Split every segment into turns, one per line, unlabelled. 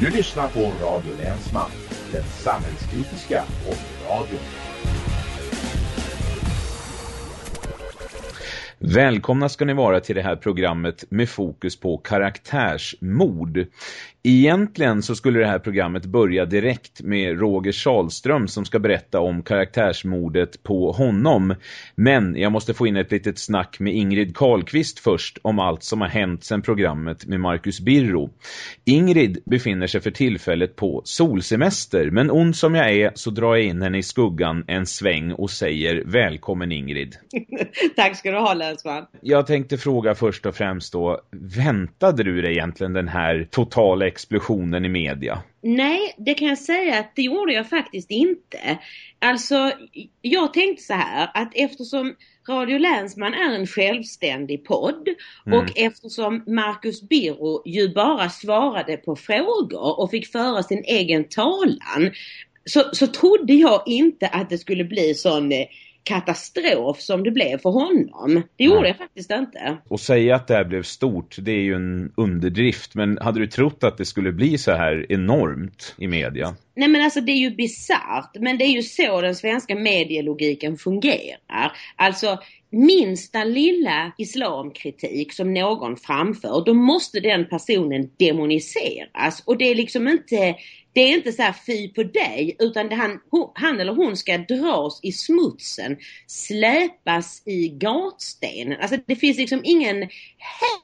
Du lyssnar på Radio Länsman, den samhällskritiska radion.
Välkomna ska ni vara till det här programmet med fokus på karaktärsmord. Egentligen så skulle det här programmet börja direkt med Roger Salström som ska berätta om karaktärsmordet på honom. Men jag måste få in ett litet snack med Ingrid Karlqvist först om allt som har hänt sedan programmet med Marcus Birro. Ingrid befinner sig för tillfället på solsemester men ond som jag är så drar jag in henne i skuggan en sväng och säger välkommen Ingrid.
Tack ska du ha Länsman.
Jag tänkte fråga först och främst då, väntade du dig egentligen den här totala explosionen i media?
Nej, det kan jag säga att det gjorde jag faktiskt inte. Alltså, jag tänkte så här att eftersom Radio Länsman är en självständig podd mm. och eftersom Marcus Birro ju bara svarade på frågor och fick föra sin egen talan så, så trodde jag inte att det skulle bli sån eh, katastrof som det blev för honom. Det gjorde jag faktiskt inte.
Och säga att det här blev stort, det är ju en underdrift. Men hade du trott att det skulle bli så här enormt i media?
Nej men alltså det är ju bizart. Men det är ju så den svenska medielogiken fungerar. Alltså minsta lilla islamkritik som någon framför, då måste den personen demoniseras. Och det är liksom inte det är inte så här fy på dig utan han, han eller hon ska dras i smutsen, släpas i gatstenen. Alltså det finns liksom ingen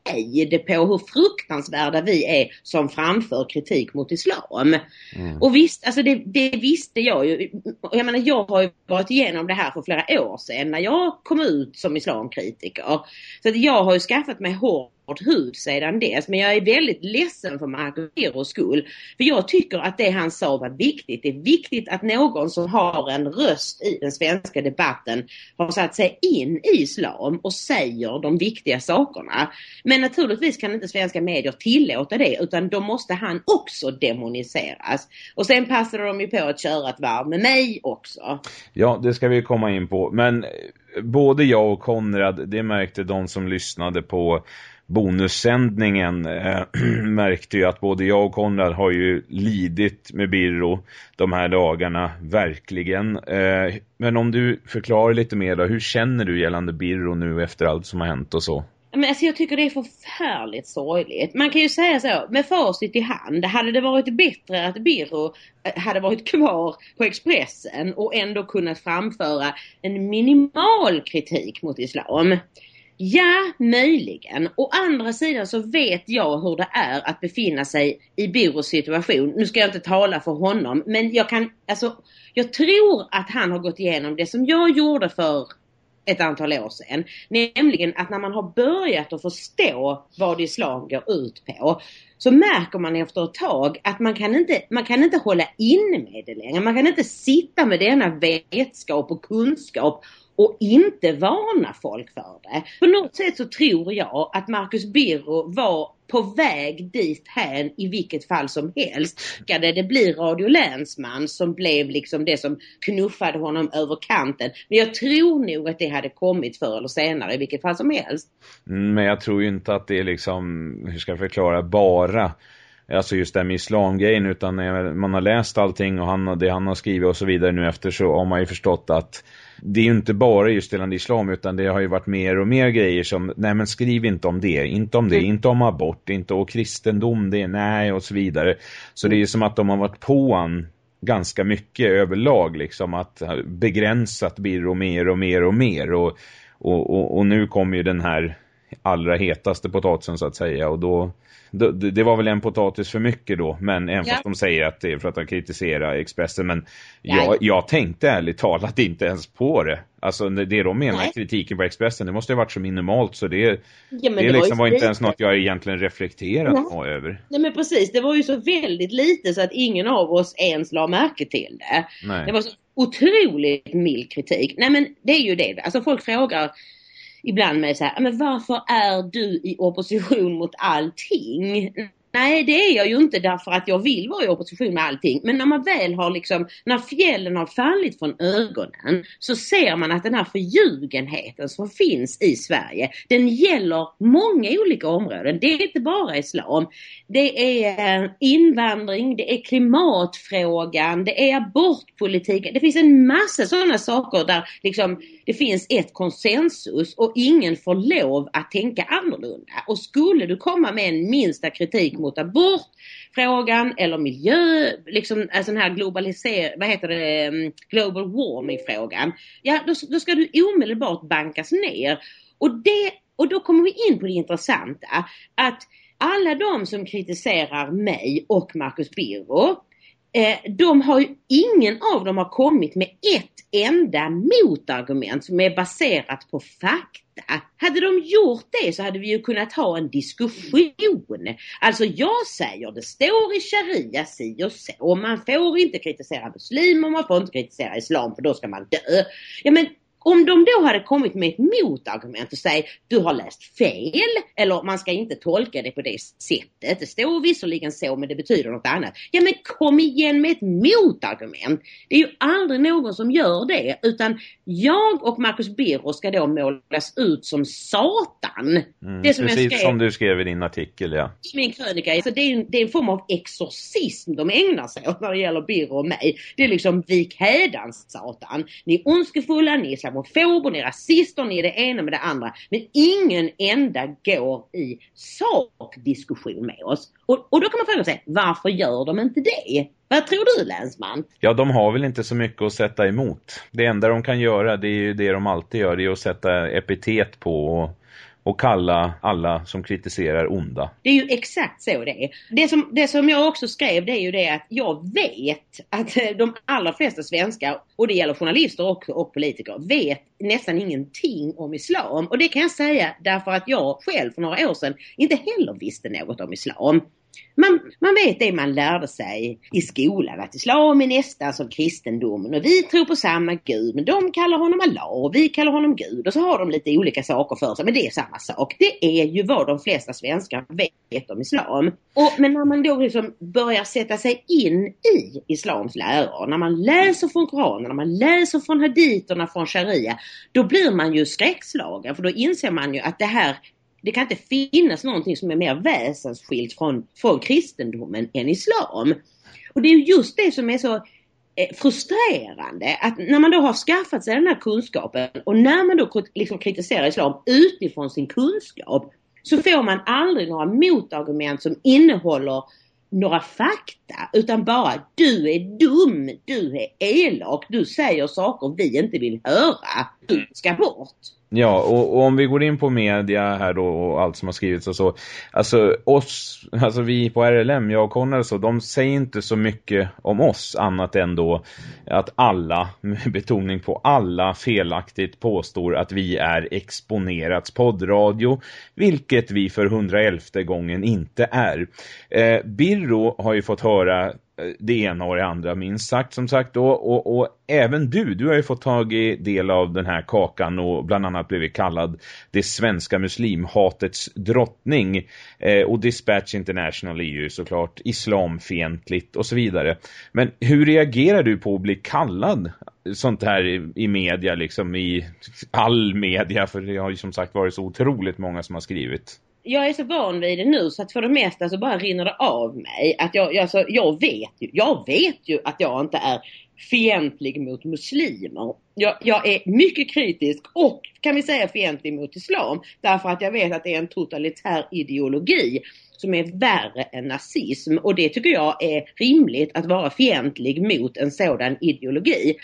hejd på hur fruktansvärda vi är som framför kritik mot islam. Mm. Och visst, alltså det, det, visste jag ju. Jag menar jag har ju varit igenom det här för flera år sedan när jag kom ut som islamkritiker. Så att jag har ju skaffat mig hård hud sedan dess. Men jag är väldigt ledsen för Marcus Birros skull. För jag tycker att det han sa var viktigt. Det är viktigt att någon som har en röst i den svenska debatten har satt sig in i islam och säger de viktiga sakerna. Men naturligtvis kan inte svenska medier tillåta det utan då måste han också demoniseras. Och sen passade de ju på att köra ett varv med mig också.
Ja, det ska vi komma in på. Men eh, både jag och Konrad, det märkte de som lyssnade på bonussändningen äh, märkte ju att både jag och Konrad har ju lidit med Birro de här dagarna, verkligen. Äh, men om du förklarar lite mer då, hur känner du gällande Birro nu efter allt som har hänt och så?
Men alltså jag tycker det är förfärligt sorgligt. Man kan ju säga så, med facit i hand, hade det varit bättre att Birro eh, hade varit kvar på Expressen och ändå kunnat framföra en minimal kritik mot islam. Ja, möjligen. Å andra sidan så vet jag hur det är att befinna sig i Birros situation. Nu ska jag inte tala för honom men jag kan, alltså, jag tror att han har gått igenom det som jag gjorde för ett antal år sedan. Nämligen att när man har börjat att förstå vad islam går ut på så märker man efter ett tag att man kan inte, man kan inte hålla inne med det längre. Man kan inte sitta med denna vetskap och kunskap och inte varna folk för det. På något sätt så tror jag att Marcus Birro var på väg dit här i vilket fall som helst. Ska det bli Radio Länsman som blev liksom det som knuffade honom över kanten. Men jag tror nog att det hade kommit förr eller senare i vilket fall som helst.
Mm, men jag tror ju inte att det är liksom, hur ska jag förklara, bara alltså just det med islamgrejen utan när man har läst allting och han, det han har skrivit och så vidare nu efter så har man ju förstått att det är ju inte bara just gällande islam utan det har ju varit mer och mer grejer som, nej men skriv inte om det, inte om det, mm. inte om abort, inte om kristendom, det, nej och så vidare. Så det är ju som att de har varit på han ganska mycket överlag liksom att begränsat blir och mer och mer och mer och, och, och, och nu kommer ju den här allra hetaste potatisen så att säga och då det var väl en potatis för mycket då, men även ja. fast de säger att det är för att de kritiserar Expressen, men jag, jag tänkte ärligt talat inte ens på det. Alltså det de menar Nej. kritiken på Expressen, det måste ha varit så minimalt så det, ja, det, det liksom var, inte ens något jag egentligen reflekterat Nej. över.
Nej men precis, det var ju så väldigt lite så att ingen av oss ens la märke till det. Nej. Det var så otroligt mild kritik. Nej men det är ju det, alltså folk frågar ibland med så här, men varför är du i opposition mot allting? Nej det är jag ju inte därför att jag vill vara i opposition med allting. Men när man väl har liksom, när fjällen har fallit från ögonen så ser man att den här förljugenheten som finns i Sverige den gäller många olika områden. Det är inte bara islam. Det är eh, invandring, det är klimatfrågan, det är abortpolitiken. Det finns en massa sådana saker där liksom det finns ett konsensus och ingen får lov att tänka annorlunda. Och skulle du komma med en minsta kritik mot abortfrågan eller miljö, liksom eh, alltså den här globaliser, vad heter det, mm, global warming frågan. Ja då, då ska du omedelbart bankas ner. Och, det, och då kommer vi in på det intressanta att alla de som kritiserar mig och Marcus Birro Eh, de har ju, ingen av dem har kommit med ett enda motargument som är baserat på fakta. Hade de gjort det så hade vi ju kunnat ha en diskussion. Alltså jag säger, det står i sharia si och så. Man får inte kritisera muslimer, man får inte kritisera islam för då ska man dö. Ja men om de då hade kommit med ett motargument och säger du har läst fel eller man ska inte tolka det på det sättet. Det står visserligen så men det betyder något annat. Ja men kom igen med ett motargument. Det är ju aldrig någon som gör det utan jag och Marcus Birro ska då målas ut som Satan.
Mm, det som precis skrev, som du skrev i din artikel ja.
Min krönika. Så det, är en, det är en form av exorcism de ägnar sig åt när det gäller Birro och mig. Det är liksom vik hädans Satan. Ni är ondskefulla, ni är islamofober, ni är rasister, ni är det ena med det andra. Men ingen enda går i sakdiskussion med oss. Och, och då kan man fråga sig, varför gör de inte det? Vad tror du länsman?
Ja, de har väl inte så mycket att sätta emot. Det enda de kan göra, det är ju det de alltid gör, det är att sätta epitet på och och kalla alla som kritiserar onda.
Det är ju exakt så det är. Det som, det som jag också skrev det är ju det att jag vet att de allra flesta svenskar, och det gäller journalister och, och politiker, vet nästan ingenting om islam. Och det kan jag säga därför att jag själv för några år sedan inte heller visste något om islam. Man, man vet det man lärde sig i skolan, att islam är nästan som kristendomen och vi tror på samma gud men de kallar honom Allah och vi kallar honom gud och så har de lite olika saker för sig men det är samma sak. Det är ju vad de flesta svenskar vet om islam. Och, men när man då liksom börjar sätta sig in i islams läror, när man läser från Koranen, när man läser från haditerna från sharia, då blir man ju skräckslagen för då inser man ju att det här det kan inte finnas någonting som är mer väsensskilt från, från kristendomen än islam. Och det är just det som är så eh, frustrerande att när man då har skaffat sig den här kunskapen och när man då liksom kritiserar islam utifrån sin kunskap så får man aldrig några motargument som innehåller några fakta utan bara du är dum, du är elak, du säger saker vi inte vill höra, du ska bort.
Ja, och, och, om vi går in på media här då och allt som har skrivits och så. Alltså oss, alltså vi på RLM, jag och Connor så, de säger inte så mycket om oss annat än då att alla, med betoning på alla, felaktigt påstår att vi är exponerats poddradio. Vilket vi för 111 gången inte är. Eh, Birro har ju fått höra det ena och det andra minst sagt som sagt då. Och, och även du, du har ju fått tag i del av den här kakan och bland annat blivit kallad det svenska muslimhatets drottning. Eh, och Dispatch International är ju såklart islamfientligt och så vidare. Men hur reagerar du på att bli kallad sånt här i, i media liksom i all media? För det har ju som sagt varit så otroligt många som har skrivit
jag är så van vid det nu så att för det mesta så bara rinner det av mig. Att jag, alltså, jag vet ju, jag vet ju att jag inte är fientlig mot muslimer. Jag, jag, är mycket kritisk och kan vi säga fientlig mot islam. Därför att jag vet att det är en totalitär ideologi som är värre än nazism. Och det tycker jag är rimligt att vara fientlig mot en sådan ideologi.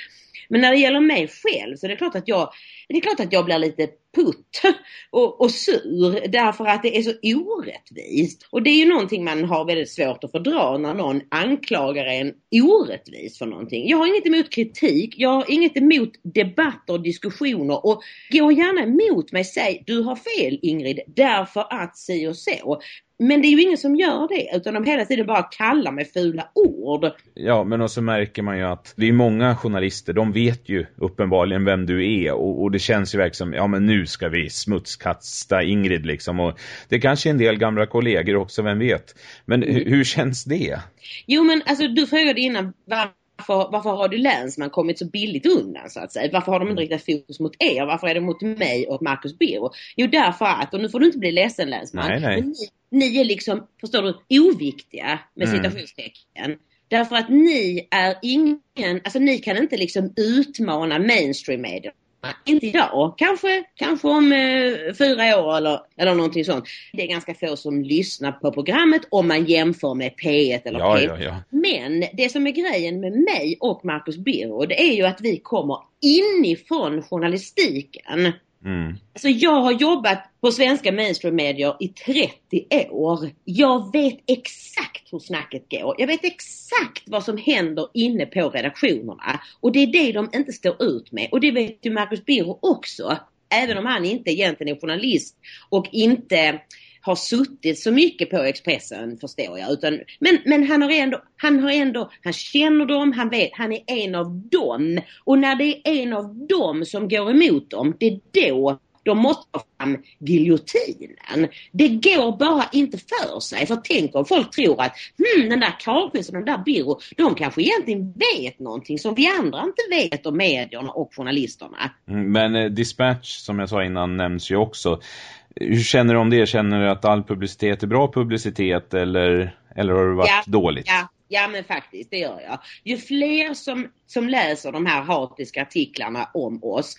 Men när det gäller mig själv så är det klart att jag, det är klart att jag blir lite putt och, och sur därför att det är så orättvist. Och det är ju någonting man har väldigt svårt att fördra när någon anklagar en orättvis för någonting. Jag har inget emot kritik, jag har inget emot debatter och diskussioner och gå gärna emot mig, säg du har fel Ingrid därför att si och så. Men det är ju ingen som gör det utan de hela tiden bara kallar med fula ord.
Ja, men också märker man ju att det är många journalister, de vet ju uppenbarligen vem du är och, och det känns ju verkligen som, ja men nu ska vi smutskasta Ingrid liksom och det kanske är en del gamla kollegor också, vem vet. Men hur, hur känns det?
Jo men alltså du frågade innan varför, varför har du Länsman kommit så billigt undan så att säga? Varför har de inte riktat fokus mot er? Varför är det mot mig och Marcus Birro? Jo därför att, och nu får du inte bli ledsen Länsman.
Nej, nej.
Ni, ni, är liksom, förstår du, oviktiga med mm. citationstecken. Därför att ni är ingen, alltså ni kan inte liksom utmana mainstream media inte idag, kanske, kanske om eh, fyra år eller, eller någonting sånt. Det är ganska få som lyssnar på programmet om man jämför med P1 eller
ja,
P1.
Ja, ja.
Men det som är grejen med mig och Marcus Birro det är ju att vi kommer inifrån journalistiken.
Mm.
Alltså jag har jobbat på svenska mainstream-medier i 30 år. Jag vet exakt hur snacket går. Jag vet exakt vad som händer inne på redaktionerna. Och det är det de inte står ut med. Och det vet ju Marcus Birro också. Även om han inte egentligen är journalist och inte har suttit så mycket på Expressen förstår jag. Utan, men men han, har ändå, han har ändå, han känner dem, han vet, han är en av dem. Och när det är en av dem som går emot dem, det är då de måste ta fram giljotinen. Det går bara inte för sig. För tänk om folk tror att hmm, den där Carlqvist och den där Birro, de kanske egentligen vet någonting som vi andra inte vet om medierna och journalisterna.
Mm, men eh, Dispatch, som jag sa innan, nämns ju också. Hur känner du om det? Känner du att all publicitet är bra publicitet eller, eller har det varit
ja,
dåligt?
Ja, ja, men faktiskt, det gör jag. Ju fler som, som läser de här hatiska artiklarna om oss,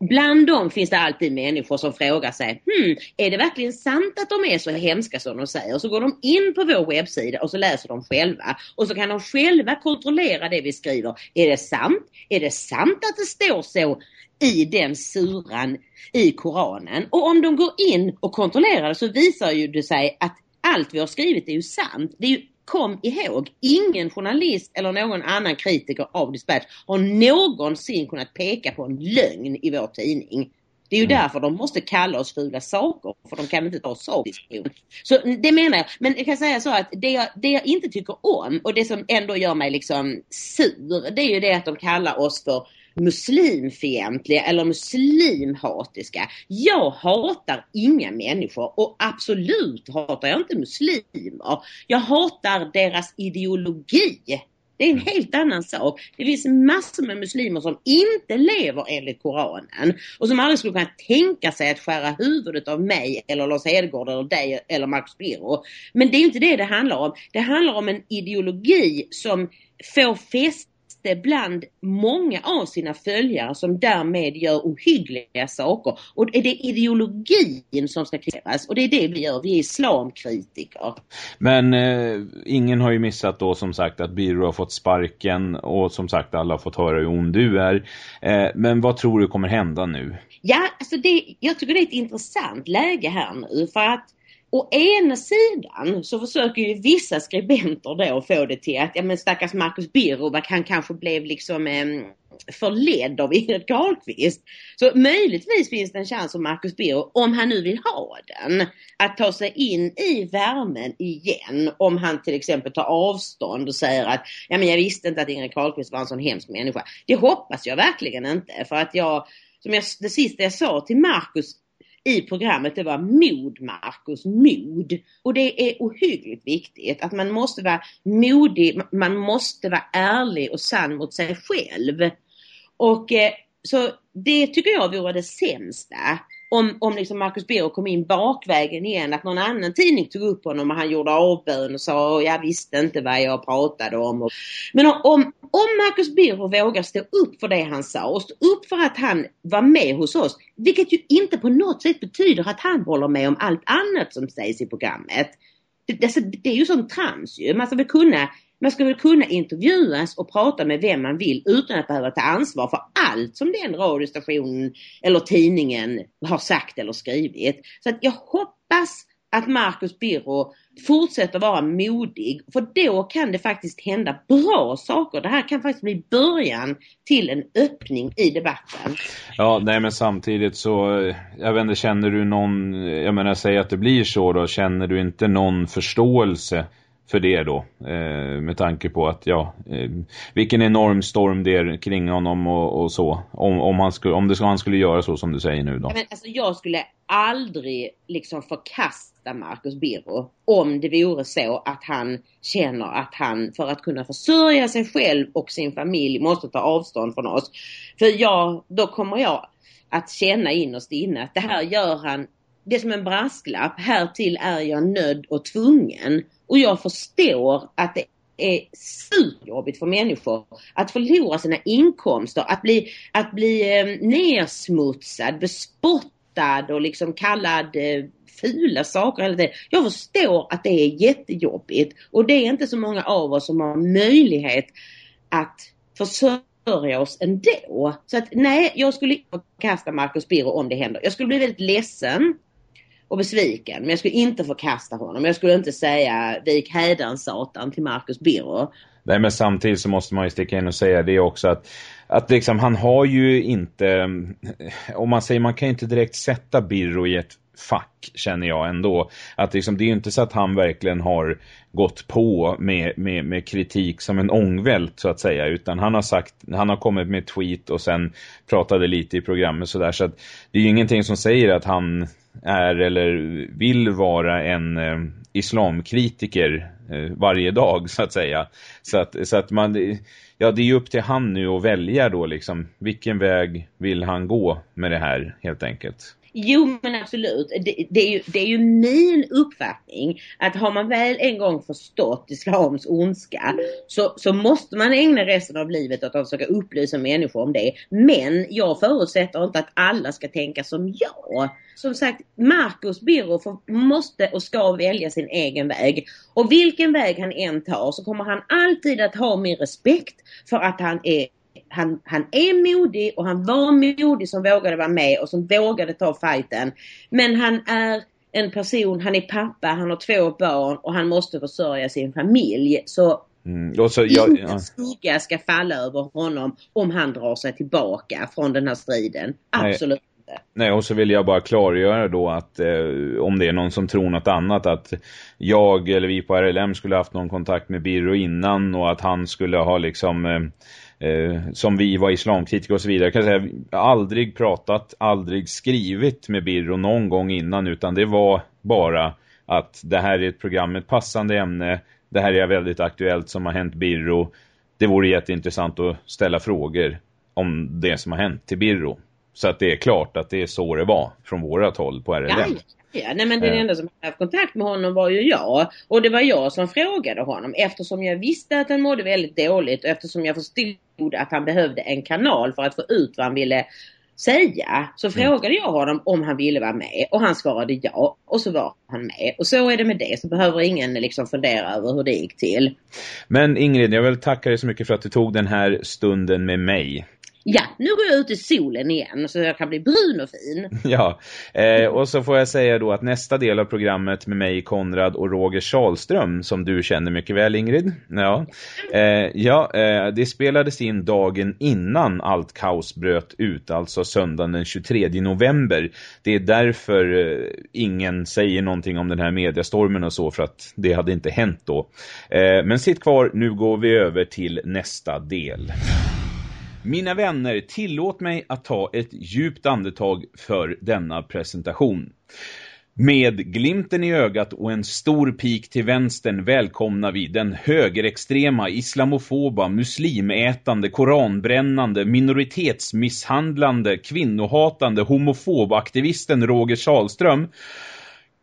bland dem finns det alltid människor som frågar sig, hmm, är det verkligen sant att de är så hemska som de säger? Så går de in på vår webbsida och så läser de själva. Och så kan de själva kontrollera det vi skriver. Är det sant? Är det sant att det står så i den suran i Koranen. Och om de går in och kontrollerar det så visar ju det sig att allt vi har skrivit är ju sant. Det är ju, kom ihåg, ingen journalist eller någon annan kritiker av Dispatch har någonsin kunnat peka på en lögn i vår tidning. Det är ju mm. därför de måste kalla oss fula saker, för de kan inte ta sakdiskussion. Så det menar jag. Men jag kan säga så att det jag, det jag inte tycker om och det som ändå gör mig liksom sur, det är ju det att de kallar oss för muslimfientliga eller muslimhatiska. Jag hatar inga människor och absolut hatar jag inte muslimer. Jag hatar deras ideologi. Det är en helt annan sak. Det finns massor med muslimer som inte lever enligt Koranen och som aldrig skulle kunna tänka sig att skära huvudet av mig eller Lars Hedgård eller dig eller Max Birro. Men det är inte det det handlar om. Det handlar om en ideologi som får fäste fäste bland många av sina följare som därmed gör ohyggliga saker. Och det är ideologin som ska kritiseras och det är det vi gör. Vi är islamkritiker.
Men eh, ingen har ju missat då som sagt att Biro har fått sparken och som sagt alla har fått höra hur ond du är. Eh, men vad tror du kommer hända nu?
Ja, alltså det, jag tycker det är ett intressant läge här nu för att Å ena sidan så försöker ju vissa skribenter då få det till att, ja men stackars Marcus Birro, han kanske blev liksom eh, förledd av Ingrid Carlqvist. Så möjligtvis finns det en chans för Marcus Birro, om han nu vill ha den, att ta sig in i värmen igen. Om han till exempel tar avstånd och säger att, ja men jag visste inte att Ingrid Carlqvist var en sån hemsk människa. Det hoppas jag verkligen inte för att jag, som jag, det sista jag sa till Marcus i programmet det var mod Marcus, mod. Och det är ohyggligt viktigt att man måste vara modig, man måste vara ärlig och sann mot sig själv. Och eh, så det tycker jag vore det sämsta om, om liksom Marcus Birro kom in bakvägen igen, att någon annan tidning tog upp honom och han gjorde avbön och sa jag visste inte vad jag pratade om. Men om, om Marcus Birro vågar stå upp för det han sa och stå upp för att han var med hos oss, vilket ju inte på något sätt betyder att han håller med om allt annat som sägs i programmet. Det, det, det är ju sånt trams ju. Man ska väl kunna man ska väl kunna intervjuas och prata med vem man vill utan att behöva ta ansvar för allt som den radiostationen eller tidningen har sagt eller skrivit. Så att jag hoppas att Marcus Birro fortsätter vara modig. För då kan det faktiskt hända bra saker. Det här kan faktiskt bli början till en öppning i debatten.
Ja, nej men samtidigt så, jag vet inte, känner du någon, jag menar säg att det blir så då, känner du inte någon förståelse för det då. Eh, med tanke på att, ja, eh, vilken enorm storm det är kring honom och, och så. Om, om, han skulle, om det, han skulle göra så som du säger nu då.
Men, alltså, jag skulle aldrig liksom förkasta Marcus Birro om det vore så att han känner att han för att kunna försörja sig själv och sin familj måste ta avstånd från oss. För jag, då kommer jag att känna innerst inne att det här gör han det är som en brasklapp. Härtill är jag nödd och tvungen. Och jag förstår att det är superjobbigt för människor att förlora sina inkomster, att bli, att bli eh, nersmutsad, bespottad och liksom kallad eh, fula saker hela tiden. Jag förstår att det är jättejobbigt och det är inte så många av oss som har möjlighet att försörja oss ändå. Så att nej, jag skulle inte kasta Marcus Birro om det händer. Jag skulle bli väldigt ledsen och besviken. Men jag skulle inte förkasta honom. Jag skulle inte säga vik hädan satan till Marcus Birro.
Nej men samtidigt så måste man ju sticka in och säga det också att att liksom han har ju inte om man säger man kan ju inte direkt sätta Birro i ett fack känner jag ändå. Att liksom, det är ju inte så att han verkligen har gått på med, med, med kritik som en ångvält så att säga. Utan han har sagt, han har kommit med tweet och sen pratade lite i programmet sådär. Så att det är ju ingenting som säger att han är eller vill vara en eh, islamkritiker eh, varje dag så att säga. Så att, så att man, ja det är ju upp till han nu att välja då liksom, vilken väg vill han gå med det här helt enkelt.
Jo men absolut. Det, det, är ju, det är ju min uppfattning att har man väl en gång förstått islams ondska så, så måste man ägna resten av livet åt att försöka upplysa människor om det. Men jag förutsätter inte att alla ska tänka som jag. Som sagt, Marcus Birro måste och ska välja sin egen väg. Och vilken väg han än tar så kommer han alltid att ha min respekt för att han är han, han är modig och han var modig som vågade vara med och som vågade ta fighten. Men han är en person, han är pappa, han har två barn och han måste försörja sin familj. Så Mm, så jag, inte ja. skugga ska falla över honom om han drar sig tillbaka från den här striden. Absolut
Nej. Nej, och så vill jag bara klargöra då att eh, om det är någon som tror något annat att jag eller vi på RLM skulle haft någon kontakt med Birro innan och att han skulle ha liksom eh, Eh, som vi var islamkritiker och så vidare. Jag kan säga, har aldrig pratat, aldrig skrivit med Birro någon gång innan utan det var bara att det här är ett program med ett passande ämne. Det här är väldigt aktuellt som har hänt Birro. Det vore jätteintressant att ställa frågor om det som har hänt till Birro. Så att det är klart att det är så det var från vårat håll på RLM. Ja,
Ja, nej men den enda som hade haft kontakt med honom var ju jag. Och det var jag som frågade honom eftersom jag visste att han mådde väldigt dåligt och eftersom jag förstod att han behövde en kanal för att få ut vad han ville säga. Så mm. frågade jag honom om han ville vara med och han svarade ja och så var han med. Och så är det med det så behöver ingen liksom fundera över hur det gick till.
Men Ingrid, jag vill tacka dig så mycket för att du tog den här stunden med mig.
Ja, nu går jag ut i solen igen så jag kan bli brun och fin.
Ja, eh, och så får jag säga då att nästa del av programmet med mig, Konrad och Roger Salström, som du känner mycket väl Ingrid. Ja, eh, ja eh, det spelades in dagen innan allt kaos bröt ut, alltså söndagen den 23 november. Det är därför eh, ingen säger någonting om den här mediastormen och så, för att det hade inte hänt då. Eh, men sitt kvar, nu går vi över till nästa del. Mina vänner, tillåt mig att ta ett djupt andetag för denna presentation. Med glimten i ögat och en stor pik till vänstern välkomnar vi den högerextrema, islamofoba, muslimätande, koranbrännande, minoritetsmisshandlande, kvinnohatande, homofobaktivisten Roger Salström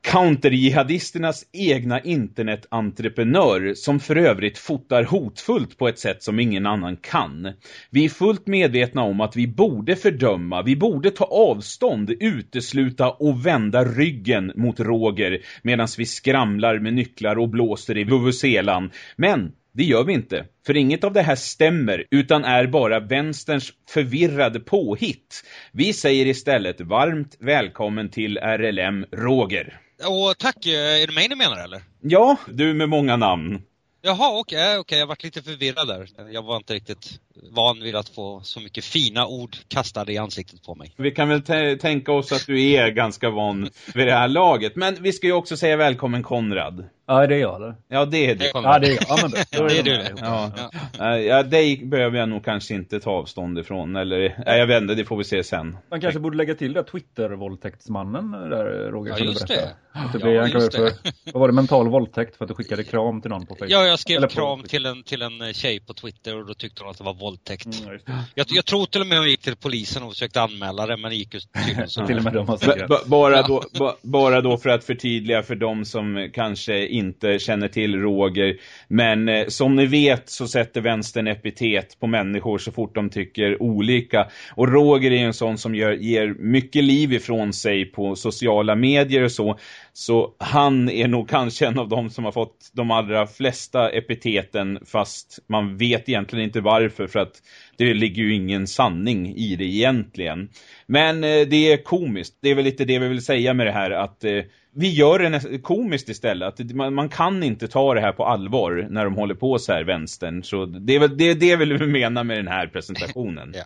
counterjihadisternas egna internetentreprenör som för övrigt fotar hotfullt på ett sätt som ingen annan kan. Vi är fullt medvetna om att vi borde fördöma, vi borde ta avstånd, utesluta och vända ryggen mot Roger medan vi skramlar med nycklar och blåser i vuvuzelan. Men det gör vi inte, för inget av det här stämmer utan är bara vänsterns förvirrade påhitt. Vi säger istället varmt välkommen till RLM Roger.
Och tack, är det mig ni menar eller?
Ja, du med många namn.
Jaha, okej, okay, okay, jag varit lite förvirrad där. Jag var inte riktigt van vid att få så mycket fina ord kastade i ansiktet på mig.
Vi kan väl tänka oss att du är ganska van vid det här laget. Men vi ska ju också säga välkommen Konrad.
Ja, det är jag eller?
Ja, det är
du.
Ja, det är jag. Ja, men
då är det, det är du.
Ja. Ja. ja, dig behöver jag nog kanske inte ta avstånd ifrån. Eller, nej, jag vet inte, det får vi se sen.
Man kanske borde lägga till det Twitter-våldtäktsmannen där, Roger.
Ja, just det.
det blev ja, just det. För, vad var det, mental våldtäkt för att du skickade kram till någon på Facebook?
Ja, jag skrev kram till en, till en tjej på Twitter och då tyckte hon att det var våldtäkt. Mm, jag, jag, tror till och med hon gick till polisen och försökte anmäla det, men det gick ju
till och med de har
bara, då, bara då för att förtydliga för de som kanske inte inte känner till Roger. Men eh, som ni vet så sätter vänstern epitet på människor så fort de tycker olika. Och Roger är en sån som gör, ger mycket liv ifrån sig på sociala medier och så. Så han är nog kanske en av dem som har fått de allra flesta epiteten fast man vet egentligen inte varför för att det ligger ju ingen sanning i det egentligen. Men eh, det är komiskt. Det är väl lite det vi vill säga med det här att eh, vi gör det komiskt istället. Att man, man, kan inte ta det här på allvar när de håller på så här vänstern. Så det är väl det, det vill vi mena med den här presentationen.
ja.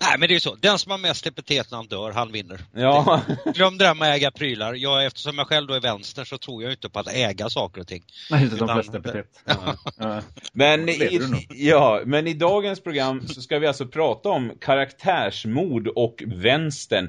Nej men det är ju så, den som har mest epitet när han dör, han vinner.
Ja.
Glöm det där med att äga prylar. Jag, eftersom jag själv då är vänster så tror jag inte på att äga saker och ting.
Nej, inte de flesta epitet.
Ja. Men, i, ja, men i dagens program så ska vi alltså prata om karaktärsmord och vänstern.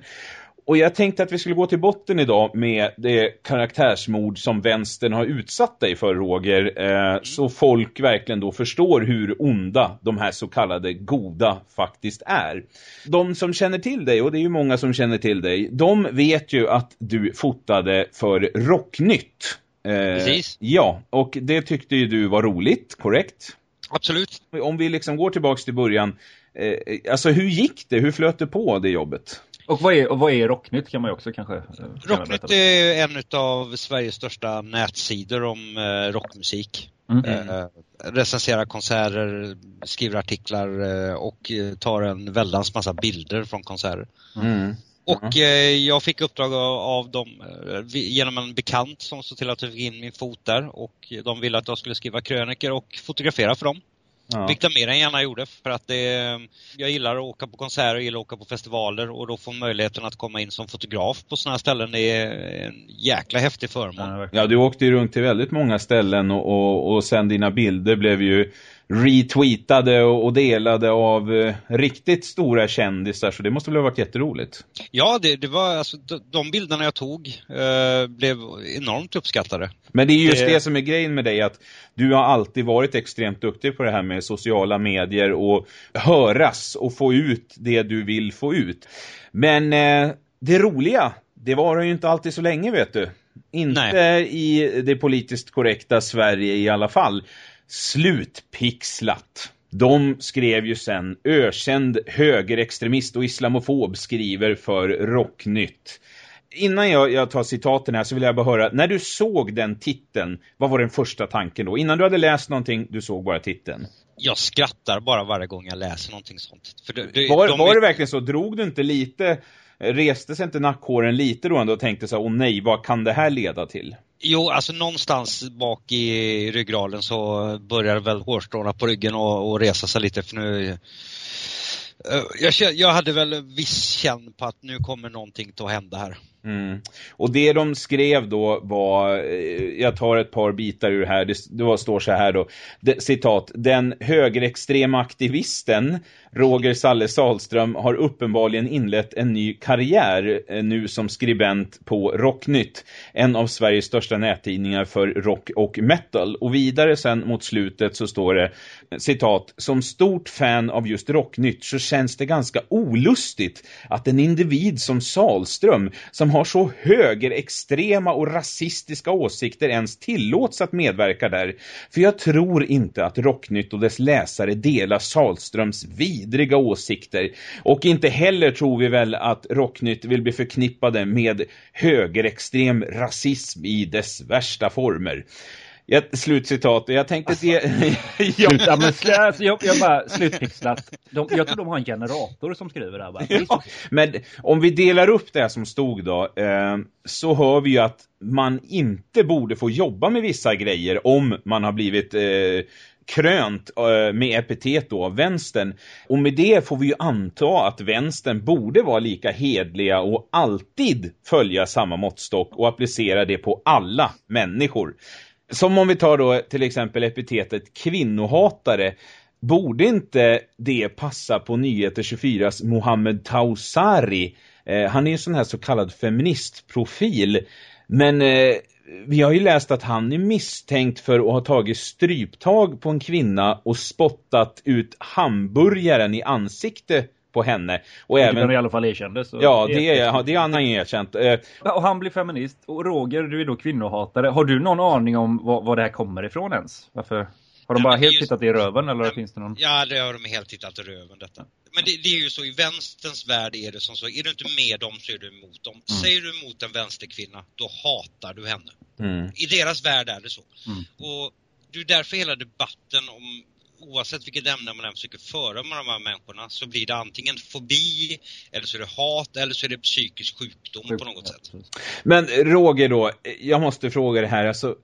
Och jag tänkte att vi skulle gå till botten idag med det karaktärsmord som vänstern har utsatt dig för, Roger. Eh. Så folk verkligen då förstår hur onda de här så kallade goda faktiskt är. De som känner till dig, och det är ju många som känner till dig, de vet ju att du fotade för Rocknytt.
Eh, Precis.
Ja, och det tyckte ju du var roligt, korrekt?
Absolut.
Om vi liksom går tillbaks till början, eh, alltså hur gick det? Hur flöt det på det jobbet?
Och vad är, och vad är Rocknytt kan man ju också kanske... Eh,
Rocknytt är en av Sveriges största nätsidor om eh, rockmusik. Mm. Eh, recenserar konserter, skriver artiklar eh, och tar en väldans massa bilder från konserter. Mm. Och eh, jag fick uppdrag av dem genom en bekant som såg till att jag fick in min fot där och de ville att jag skulle skriva kröniker och fotografera för dem. Ja. Vilket jag mer än gärna gjorde för att det, jag gillar att åka på konserter, gillar att åka på festivaler och då få möjligheten att komma in som fotograf på sådana här ställen det är en jäkla häftig förmån.
Ja, du åkte ju runt till väldigt många ställen och, och, och sen dina bilder blev ju retweetade och delade av eh, riktigt stora kändisar så det måste väl ha varit jätteroligt.
Ja, det, det var alltså de bilderna jag tog eh, blev enormt uppskattade.
Men det är just det... det... som är grejen med dig att du har alltid varit extremt duktig på det här med sociala medier och höras och få ut det du vill få ut. Men eh, det roliga, det var ju inte alltid så länge vet du. Inte Nej. i det politiskt korrekta Sverige i alla fall slutpixlat. De skrev ju sen ökänd högerextremist och islamofob skriver för Rocknytt. Innan jag, jag, tar citaten här så vill jag bara höra, när du såg den titeln, vad var den första tanken då? Innan du hade läst någonting, du såg bara titeln.
Jag skrattar bara varje gång jag läser någonting sånt.
För det, det, var, de... var det verkligen så? Drog du inte lite, reste sig inte nackhåren lite då ändå och tänkte så, åh nej, vad kan det här leda till?
Jo, alltså någonstans bak i ryggraden så börjar väl hårstråna på ryggen och, och resa sig lite för nu eh, jag, jag hade väl viss känn på att nu kommer någonting att hända här.
Mm. Och det de skrev då var, eh, jag tar ett par bitar ur här, det, det står så här då, det, citat, den högerextrema aktivisten Roger Salle Salström har uppenbarligen inlett en ny karriär eh, nu som skribent på Rocknytt, en av Sveriges största nättidningar för rock och metal. Och vidare sen mot slutet så står det, citat, som stort fan av just Rocknytt så känns det ganska olustigt att en individ som Salström, som har så högerextrema och rasistiska åsikter ens tillåts att medverka där. För jag tror inte att Rocknytt och dess läsare delar Salströms vidriga åsikter. Och inte heller tror vi väl att Rocknytt vill bli förknippade med högerextrem rasism i dess värsta former. Ja, slutcitat. Jag tänkte
alltså,
det...
ja. Sluta, men alltså, jag, jag bara slutpixlat. De, jag tror de har en generator som skriver det här bara. Ja,
men om vi delar upp det som stod då eh, så hör vi ju att man inte borde få jobba med vissa grejer om man har blivit eh, krönt eh, med epitet då av vänstern. Och med det får vi ju anta att vänstern borde vara lika hedliga och alltid följa samma måttstock och applicera det på alla människor. Som om vi tar då till exempel epitetet kvinnohatare borde inte det passa på Nyheter 24s Mohammed Tausari? Eh, han är ju sån här så kallad feministprofil. Men eh, vi har ju läst att han är misstänkt för att ha tagit stryptag på en kvinna och spottat ut hamburgaren i ansikte på henne.
Och även... han i alla fall erkände. Så
ja, det är, det är han erkänt. Eh,
och han blir feminist. Och Roger, du är då kvinnohatare. Har du någon aning om vad, vad det här kommer ifrån ens? Varför? Har de bara helt just... tittat i röven eller ja, finns det någon?
Ja, det har de helt tittat i röven detta. Men det, det, är ju så, i vänsterns värld är det som så, är du inte med dem så är du emot dem. Mm. Säger du emot en vänsterkvinna, då hatar du henne. Mm. I deras värld är det så. Mm. Och det är därför hela debatten om oavsett vilket ämne man än försöker föra med de här människorna så blir det antingen fobi, eller så är det hat, eller så är det psykisk sjukdom på något sätt.
Men Roger då, jag måste fråga det här, alltså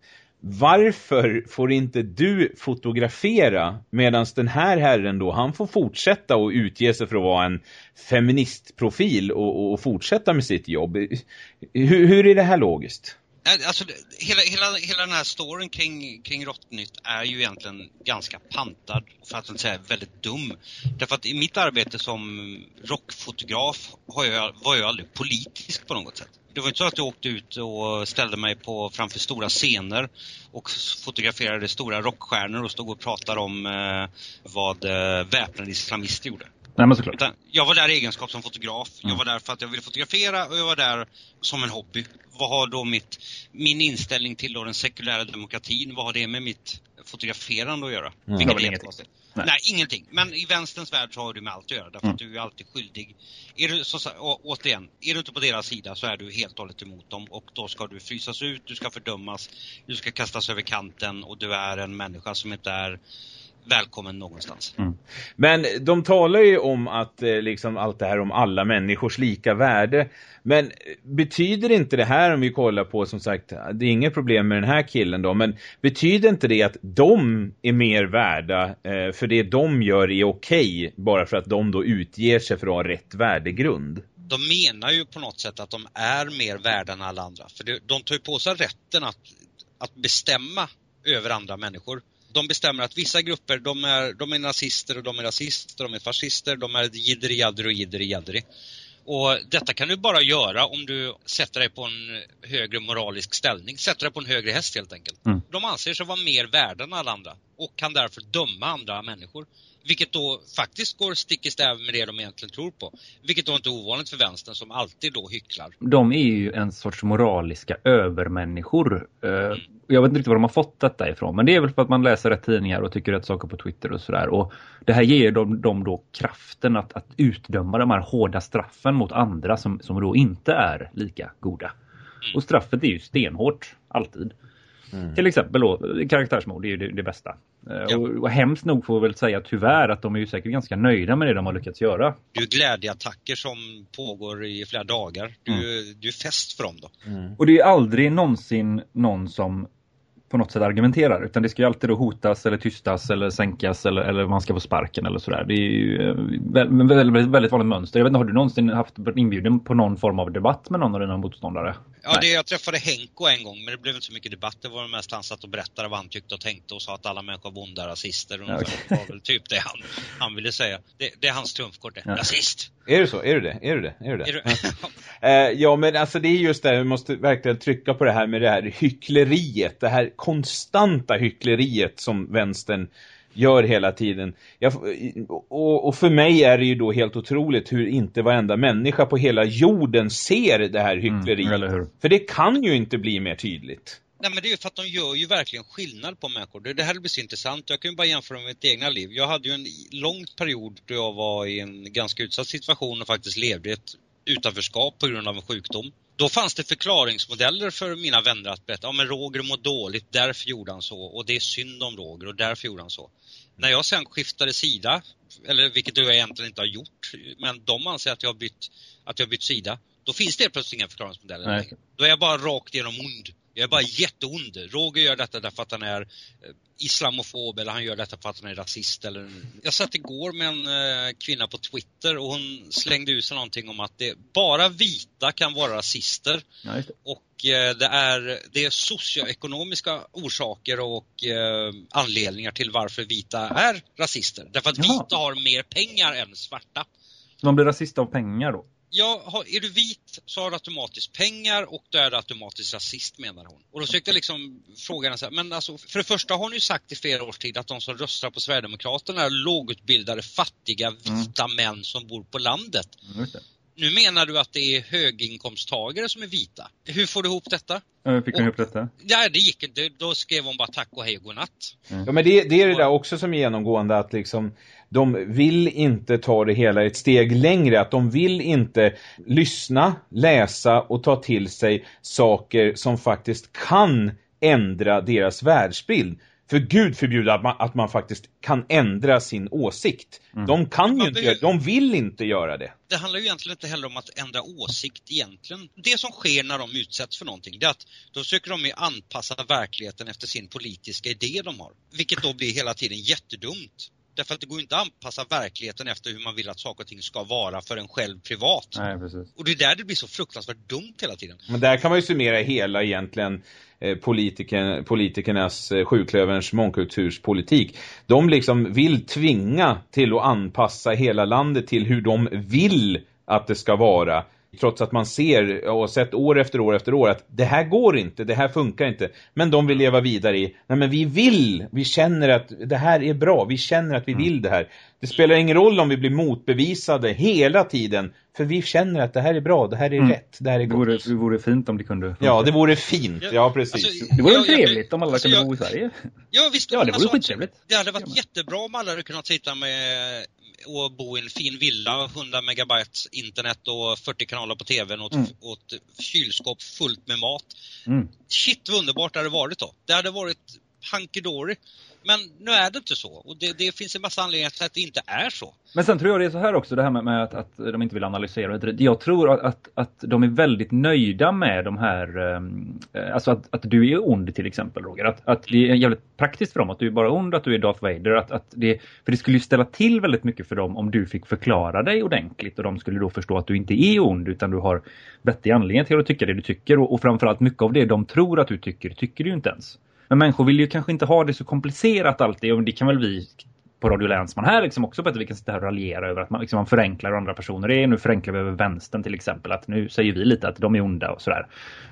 varför får inte du fotografera medan den här herren då, han får fortsätta och utge sig för att vara en feministprofil och, och fortsätta med sitt jobb. Hur, hur är det här logiskt?
Eh, alltså, hela, hela, hela den här storyn kring, kring Rottnytt är ju egentligen ganska pantad, för att inte säga väldigt dum. Därför att i mitt arbete som rockfotograf har jag, var jag aldrig politisk på något sätt. Det var inte så att jag åkte ut och ställde mig på, framför stora scener och fotograferade stora rockstjärnor och stod och pratade om eh, vad eh, väpnade islamister gjorde.
Nej, men såklart. Utan
jag var där i egenskap som fotograf. Mm. Jag var där för att jag ville fotografera och jag var där som en hobby. Vad har då mitt, min inställning till då den sekulära demokratin, vad har det med mitt fotograferande att göra?
Mm. Vilket är ingenting.
Nej. Nej. ingenting. Men i vänsterns värld så har du med allt att göra därför mm. att du är alltid skyldig. Är du, så, å, återigen, är du inte på deras sida så är du helt och hållet emot dem och då ska du frysas ut, du ska fördömas, du ska kastas över kanten och du är en människa som inte är välkommen någonstans. Mm.
Men de talar ju om att eh, liksom allt det här om alla människors lika värde. Men betyder inte det här om vi kollar på som sagt, det är inget problem med den här killen då, men betyder inte det att de är mer värda eh, för det de gör är okej bara för att de då utger sig för att ha rätt värdegrund?
De menar ju på något sätt att de är mer värda än alla andra. För de tar ju på sig rätten att, att bestämma över andra människor de bestämmer att vissa grupper, de är, de är nazister och de är rasister, de är fascister, de är jidderi jadderi och jidderi jadderi. Och detta kan du bara göra om du sätter dig på en högre moralisk ställning, sätter dig på en högre häst helt enkelt. Mm. De anser sig vara mer värda än alla andra och kan därför döma andra människor. Vilket då faktiskt går stick i stäv med det de egentligen tror på. Vilket då inte är ovanligt för vänstern som alltid då hycklar.
De är ju en sorts moraliska övermänniskor. Mm. Jag vet inte riktigt var de har fått detta ifrån. Men det är väl för att man läser rätt tidningar och tycker rätt saker på Twitter och sådär. Och det här ger dem, dem då kraften att, att utdöma de här hårda straffen mot andra som, som då inte är lika goda. Mm. Och straffet är ju stenhårt, alltid. Mm. Till exempel då, karaktärsmord är ju det, det bästa. Eh, ja. Och, och hemskt nog får vi väl säga tyvärr att de är ju säkert ganska nöjda med det de har lyckats göra.
Det är ju glädjeattacker som pågår i flera dagar. Det är mm. ju är fest för dem då.
Mm. Och det är aldrig någonsin någon som på något sätt argumenterar. Utan det ska ju alltid då hotas eller tystas eller sänkas eller, eller man ska få sparken eller sådär. Det är ju eh, väldigt, väldigt, väldigt vanligt mönster. Jag vet inte, har du någonsin haft inbjuden på någon form av debatt med någon av dina motståndare?
Ja, det, jag träffade Henko en gång men det blev inte så mycket debatt. Det var mest han satt och berättade vad han tyckte och tänkte och sa att alla människor var onda rasister. Och ja, okay. Det var väl typ det han, han ville säga. Det, det är hans trumfkort, det. Ja. Rasist!
Är det så? Är du det? Är du det? Är du det? Är du... ja. ja, men alltså det är just det, vi måste verkligen trycka på det här med det här hyckleriet. Det här konstanta hyckleriet som vänstern gör hela tiden. Jag, och, och, för mig är det ju då helt otroligt hur inte varenda människa på hela jorden ser det här mm, hyckleriet. Mm, för det kan ju inte bli mer tydligt.
Nej men det är ju för att de gör ju verkligen skillnad på människor. Det, här blir så intressant. Jag kan ju bara jämföra med mitt egna liv. Jag hade ju en lång period då jag var i en ganska utsatt situation och faktiskt levde ett utanförskap på grund av en sjukdom Då fanns det förklaringsmodeller för mina vänner att berätta, ja men Roger mår dåligt, därför gjorde han så och det är synd om Roger och därför gjorde han så. När jag sen skiftade sida, eller vilket jag egentligen inte har gjort, men de anser att jag har bytt, att jag har bytt sida, då finns det plötsligt inga förklaringsmodeller. Nej. Då är jag bara rakt igenom ond. Jag är bara jätteond. Roger gör detta därför att han är eh, islamofob eller han gör detta för att han är rasist. Eller... Jag satt igår med en eh, kvinna på Twitter och hon slängde ut sig någonting om att det, bara vita kan vara rasister. Och eh, det, är, det är socioekonomiska orsaker och eh, anledningar till varför vita är rasister. Därför att Jaha. vita har mer pengar än svarta.
Så man blir rasist av pengar då?
Ja, är du vit så har du automatiskt pengar och då är du automatiskt rasist menar hon. Och då försökte jag liksom fråga henne så här, men alltså för det första har hon ju sagt i flera års tid att de som röstar på Sverigedemokraterna är lågutbildade, fattiga, vita mm. män som bor på landet. Mm, nu menar du att det är höginkomsttagare som är vita. Hur får du ihop detta?
Hur fick hon ihop detta?
Ja, det gick inte. Då skrev hon bara tack och hej och godnatt.
Mm. Ja, men det, det är det där också som är genomgående att liksom de vill inte ta det hela ett steg längre. Att de vill inte lyssna, läsa och ta till sig saker som faktiskt kan ändra deras världsbild. För Gud förbjuder att man, att man faktiskt kan ändra sin åsikt. Mm. De kan ju inte, de vill inte göra det.
Det handlar ju egentligen inte heller om att ändra åsikt egentligen. Det som sker när de utsätts för någonting, det är att då försöker de ju anpassa verkligheten efter sin politiska idé de har. Vilket då blir hela tiden jättedumt. Därför att det går inte att anpassa verkligheten efter hur man vill att saker och ting ska vara för en själv privat.
Nej, precis.
Och det är där det blir så fruktansvärt dumt hela tiden.
Men där kan man ju summera hela egentligen eh, politiken, politikernas, eh, sjuklöverns mångkulturspolitik. De liksom vill tvinga till att anpassa hela landet till hur de vill att det ska vara trots att man ser och sett år efter år efter år att det här går inte, det här funkar inte. Men de vill leva vidare i, nej men vi vill, vi känner att det här är bra, vi känner att vi mm. vill det här. Det spelar ingen roll om vi blir motbevisade hela tiden, för vi känner att det här är bra, det här är mm. rätt, det här är
gott. Det vore, det vore fint om det kunde. Funka.
Ja, det vore fint, ja precis. Alltså,
det vore jag, trevligt jag, om alla alltså, kunde jag, bo i Sverige.
Ja, visst.
Ja, det vore alltså, skittrevligt.
Det hade varit jättebra om alla hade kunnat sitta med och bo i en fin villa, 100 megabyte internet och 40 kanaler på tvn och, mm. och ett kylskåp fullt med mat. Mm. Shit vad underbart det hade varit då. Det hade varit hunky dory. Men nu är det inte så. Och det, det, finns en massa anledningar till att det inte är så.
Men sen tror jag det är så här också, det här med, med att, att, de inte vill analysera. Jag tror att, att, att de är väldigt nöjda med de här, ehm, Eh, alltså att, att du är ond till exempel Roger. Att, att det är jävligt praktiskt för dem att du är bara ond, att du är Darth Vader. Att, att det, för det skulle ju ställa till väldigt mycket för dem om du fick förklara dig ordentligt. Och de skulle då förstå att du inte är ond utan du har vettig anledning till att tycka det du tycker. Och, och framförallt mycket av det de tror att du tycker, tycker du ju inte ens. Men människor vill ju kanske inte ha det så komplicerat alltid och det kan väl vi på Radio Länsman här liksom också på att vi kan sitta här och raljera över att man, liksom, man förenklar andra personer. Det är, nu förenklar vi över vänstern till exempel. Att nu säger vi lite att de är onda och sådär.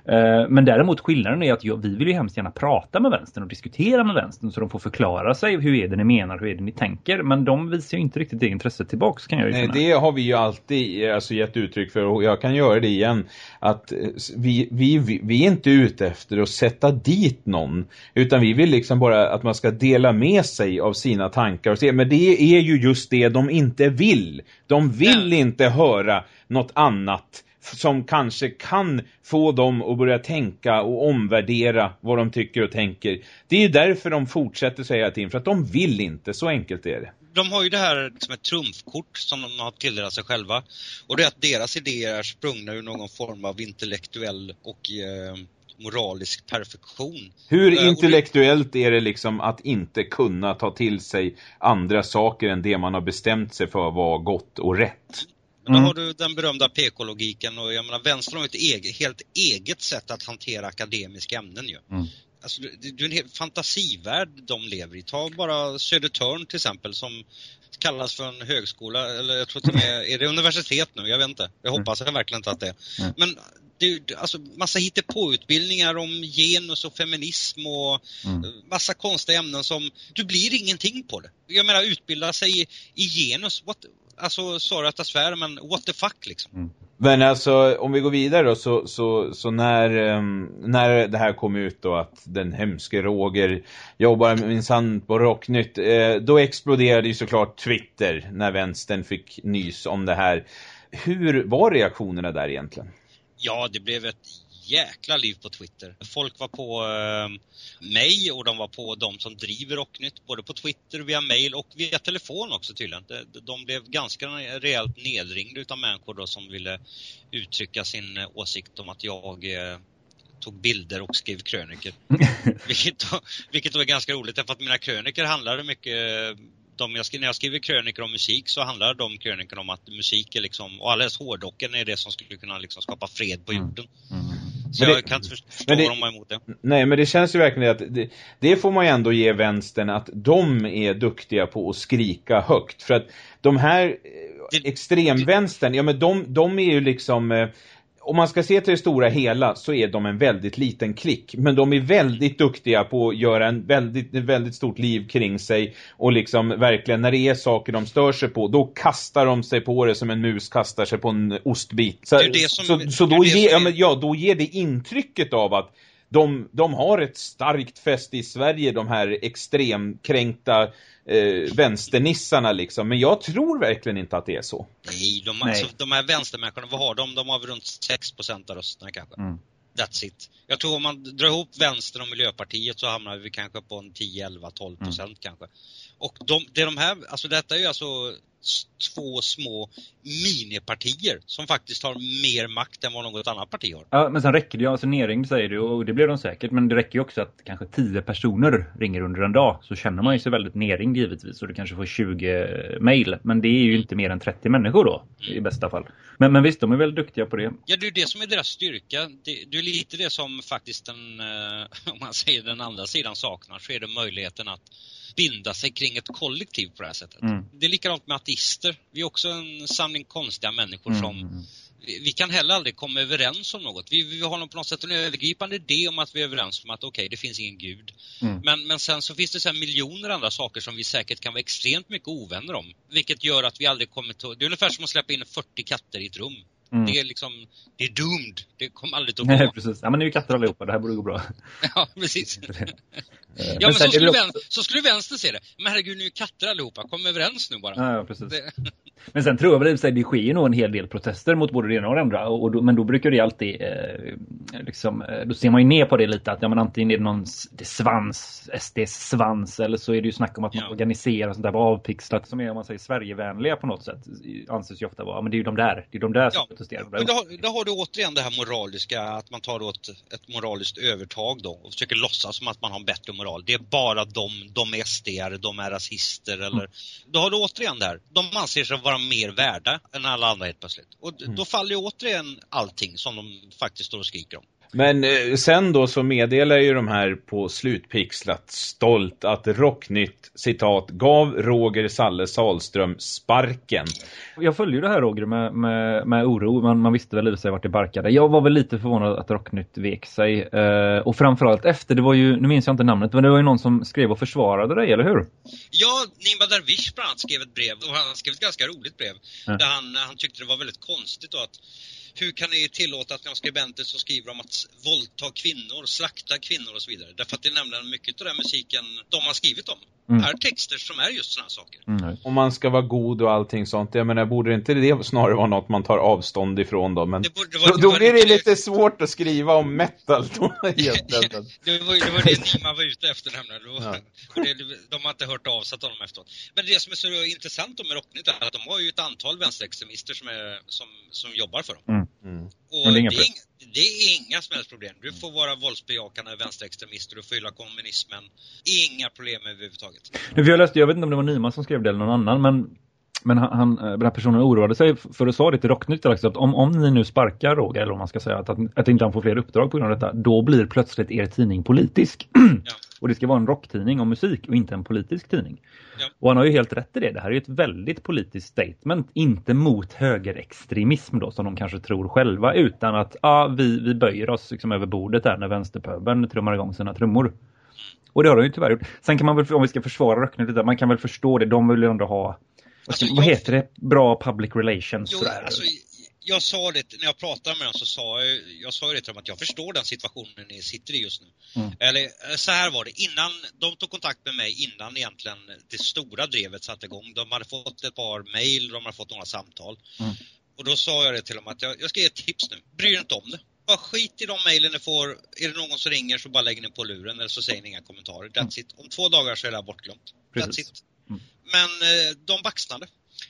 Uh, men däremot skillnaden är att jag, vi vill ju hemskt gärna prata med vänstern och diskutera med vänstern så de får förklara sig. Hur är det ni menar? Hur är det ni tänker? Men de visar ju inte riktigt det intresset tillbaks kan jag ju
Nej, det har vi ju alltid alltså, gett uttryck för och jag kan göra det igen. Att eh, vi, vi, vi, vi är inte ute efter att sätta dit någon. Utan vi vill liksom bara att man ska dela med sig av sina tankar se. Men det är ju just det de inte vill. De vill inte höra något annat som kanske kan få dem att börja tänka och omvärdera vad de tycker och tänker. Det är ju därför de fortsätter säga tiden, för att de vill inte, så enkelt är det.
De har ju det här som ett trumfkort som de har tilldelat sig själva. Och det är att deras idéer är sprungna ur någon form av intellektuell och eh, moralisk perfektion.
Hur uh, intellektuellt är det liksom att inte kunna ta till sig andra saker än det man har bestämt sig för vara gott och rätt?
Men då mm. har du den berömda PK-logiken och jag menar vänstern har ett eget, helt eget sätt att hantera akademiska ämnen ju. Mm. Alltså, det, det är en helt fantasivärld de lever i. Ta bara Södertörn till exempel som kallas för en högskola, eller jag tror till och med, är det universitet nu? Jag vet inte. Jag hoppas mm. verkligen inte att det är. Mm. Men det, alltså massa hittepåutbildningar om genus och feminism och mm. massa konstiga ämnen som, du blir ingenting på det. Jag menar utbilda sig i, i genus, what, alltså sorry att jag svär men what the fuck liksom. Mm.
Men alltså om vi går vidare då så, så, så när, um, när det här kom ut då att den hemske Roger jobbar minsann på Rocknytt eh, då exploderade ju såklart Twitter när vänstern fick nys om det här. Hur var reaktionerna där egentligen?
Ja, det blev ett jäkla liv på Twitter. Folk var på eh, mig och de var på de som driver Rocknytt, både på Twitter, via mail och via telefon också tydligen. De, de blev ganska rejält nedringda utav människor då som ville uttrycka sin eh, åsikt om att jag eh, tog bilder och skrev krönikor. vilket, vilket var ganska roligt därför att mina krönikor handlade mycket de jag, när jag skriver krönikor om musik så handlar de krönikorna om att musik är liksom, och alldeles hårdrocken är det som skulle kunna liksom skapa fred på mm. jorden. Mm. Så det, jag kan inte förstå det, vad de har emot det.
Nej, men det känns ju verkligen att det, det, får man ju ändå ge vänstern att de är duktiga på att skrika högt. För att de här extremvänstern, ja men de, de är ju liksom eh, om man ska se till det stora hela så är de en väldigt liten klick. Men de är väldigt duktiga på att göra en väldigt, väldigt stort liv kring sig. Och liksom verkligen när det är saker de stör sig på, då kastar de sig på det som en mus kastar sig på en ostbit. Så, det det som, så, så då, ger, ja, men, ja, då ger det intrycket av att de, de har ett starkt fäste i Sverige, de här extremkränkta eh, vänsternissarna liksom. Men jag tror verkligen inte att det är så.
Nej, de, Nej. Alltså, de här vänstermänniskorna, vad har de? De har runt 6% av rösterna kanske. Mm. That's it. Jag tror om man drar ihop vänstern och miljöpartiet så hamnar vi kanske på en 10, 11, 12 procent mm. kanske. Och de, det är de här, alltså detta är ju alltså två små minipartier som faktiskt har mer makt än vad något annat parti har.
Ja, men sen räcker det ju, alltså nerringd säger du och det blir de säkert, men det räcker ju också att kanske tio personer ringer under en dag så känner man ju sig väldigt nerringd givetvis och du kanske får 20 mejl, men det är ju inte mer än 30 människor då mm. i bästa fall. Men, men visst, de är väl duktiga på det.
Ja, det är det som är deras styrka. Det, det är lite det som faktiskt den, eh, om man säger den andra sidan saknar, så är det möjligheten att binda sig kring ett kollektiv på det här sättet. Mm. Det är likadant med ateister. Vi är också en samling konstiga människor mm. som vi, vi, kan heller aldrig komma överens om något. Vi, vi har på något sätt en övergripande idé om att vi är överens om att okej, okay, det finns ingen gud. Mm. Men, men sen så finns det så miljoner andra saker som vi säkert kan vara extremt mycket ovänner om. Vilket gör att vi aldrig kommer till... Det är ungefär som att släppa in 40 katter i ett rum. Mm. Det är liksom, det är doomed. Det kommer aldrig att gå.
Nej, precis. Ja, men ni är ju katter allihopa. Det här borde gå bra.
ja, precis. ja, men, så, skulle också... vänster, så skulle vänster se det. Men herregud, ni är ju katter allihopa. Kom överens nu bara.
Ja, ja precis. Det... men sen tror jag väl att det sker ju nog en hel del protester mot både det ena och det andra. Och, då, men då brukar det alltid, eh, liksom, eh, då ser man ju ner på det lite. Att ja, men antingen är det någon det svans, SDs svans. Eller så är det ju snack om att man ja. organiserar sånt där avpixlat. Som är, om man säger, Sverigevänliga på något sätt. Anses ju ofta vara, men det är ju de där. Det är de där som ja
protesterar. Men då, har, då har du återigen det här moraliska, att man tar ett, ett moraliskt övertag då och försöker låtsas som att man har en bättre moral. Det är bara de, de är SD-are, de är rasister eller... Mm. Då har du återigen det här, de anser sig vara mer värda än alla andra helt plötsligt. Och mm. då faller ju återigen allting som de faktiskt står och skriker om.
Men eh, sen då så meddelar ju de här på slutpixlat stolt att Rocknytt, citat, gav Roger Salle Salström sparken.
Jag följer ju det här Roger med, med, med oro, men man visste väl i sig vart det barkade. Jag var väl lite förvånad att Rocknytt vek sig. Eh, och framförallt efter, det var ju, nu minns jag inte namnet, men det var ju någon som skrev och försvarade dig, eller hur?
Ja, Nimba Darwish bland annat skrev ett brev, och han skrev ett ganska roligt brev. Ja. Där han, han tyckte det var väldigt konstigt då att hur kan ni tillåta att ni har skribenter som skriver om att våldta kvinnor, slakta kvinnor och så vidare? Därför att det är nämligen mycket av den musiken de har skrivit om. Mm. är texter som är just sådana saker.
Mm. Om man ska vara god och allting sånt, jag menar, borde inte det snarare vara något man tar avstånd ifrån då? Men det borde, det var, då, då blir det, det lite svårt att skriva om metal då,
egentligen. det, var, det var det Nima var ute efter nämligen. Ja. de har inte hört av sig honom efteråt. Men det som är så intressant med Rocknytt är att de har ju ett antal vänsterextremister som, är, som, som jobbar för dem. Mm. Mm. Och det är, inga, det är inga som helst problem. Du får vara våldsbejakande vänsterextremister, får hylla kommunismen. Inga problem överhuvudtaget.
Jag, läste, jag vet inte om det var Nima som skrev det eller någon annan, men men han, den här personen oroade sig för att sa det till Rocknytt också, att om, om ni nu sparkar Roger, eller om man ska säga, att, att, att inte han får fler uppdrag på grund av detta, då blir plötsligt er tidning politisk. Ja. och det ska vara en rocktidning om musik och inte en politisk tidning. Ja. Och han har ju helt rätt i det. Det här är ju ett väldigt politiskt statement. Inte mot högerextremism då, som de kanske tror själva, utan att ja, vi, vi böjer oss liksom över bordet där när vänsterpöbeln trummar igång sina trummor. Och det har de ju tyvärr gjort. Sen kan man väl, om vi ska försvara Rocknytt lite, man kan väl förstå det. De vill ju ändå ha Alltså, vad jag, heter det? Bra public relations?
Jo, alltså, jag sa det, när jag pratade med dem så sa jag, jag sa det till dem att jag förstår den situationen ni sitter i just nu. Mm. Eller så här var det, innan, de tog kontakt med mig innan egentligen det stora drevet satte igång. De hade fått ett par mejl, de hade fått några samtal. Mm. Och då sa jag det till dem att jag, jag ska ge ett tips nu. Bry er inte om det. Bara skit i de mejlen ni får. Är det någon som ringer så bara lägger ni på luren eller så säger ni inga kommentarer. That's mm. it. Om två dagar så är det här bortglömt. That's it. Men eh, de baxnade.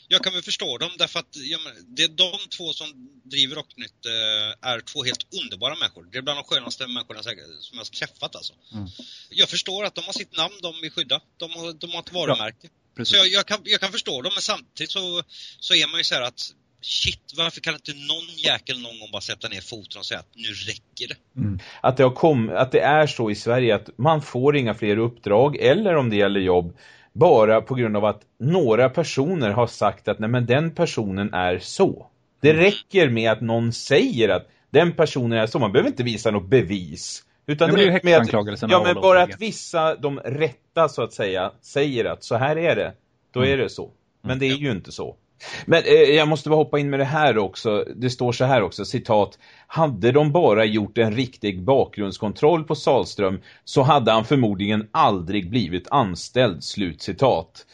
Jag kan väl förstå dem därför att ja, det är de två som driver Rocknytt eh, är två helt underbara människor. Det är bland de skönaste människorna som jag har träffat alltså. Mm. Jag förstår att de har sitt namn de vill skydda. De har, de har ett varumärke. Ja, så jag, jag, kan, jag kan förstå dem men samtidigt så, så är man ju så här att shit, varför kan inte någon jäkel någon gång bara sätta ner foten och säga att nu räcker det?
Mm. Att, det har kom, att det är så i Sverige att man får inga fler uppdrag eller om det gäller jobb bara på grund av att några personer har sagt att nej men den personen är så. Det mm. räcker med att någon säger att den personen är så. Man behöver inte visa något bevis. Utan det räcker med att, ja, men bara att vissa, de rätta så att säga, säger att så här är det. Då mm. är det så. Men mm. det är ju inte så. Men eh, jag måste bara hoppa in med det här också. Det står så här också, citat. Hade de bara gjort en riktig bakgrundskontroll på Salström så hade han förmodligen aldrig blivit anställd, slut citat.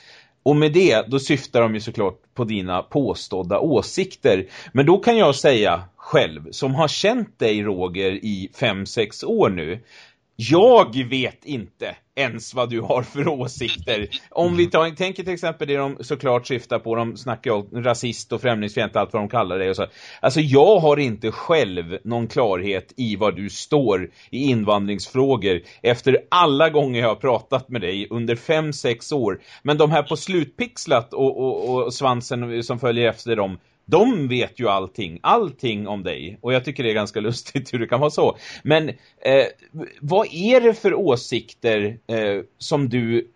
Och med det, då syftar de ju såklart på dina påstådda åsikter. Men då kan jag säga själv, som har känt dig Roger i 5-6 år nu. Jag vet inte ens vad du har för åsikter. Om vi tar, tänker till exempel det de såklart syftar på, de snackar om rasist och främlingsfientligt, allt vad de kallar det och så. Alltså jag har inte själv någon klarhet i vad du står i invandringsfrågor efter alla gånger jag har pratat med dig under fem sex år. Men de här på slutpixlat och, och, och svansen som följer efter dem, de vet ju allting, allting om dig. Och jag tycker det är ganska lustigt hur det kan vara så. Men eh, vad är det för åsikter eh, som du...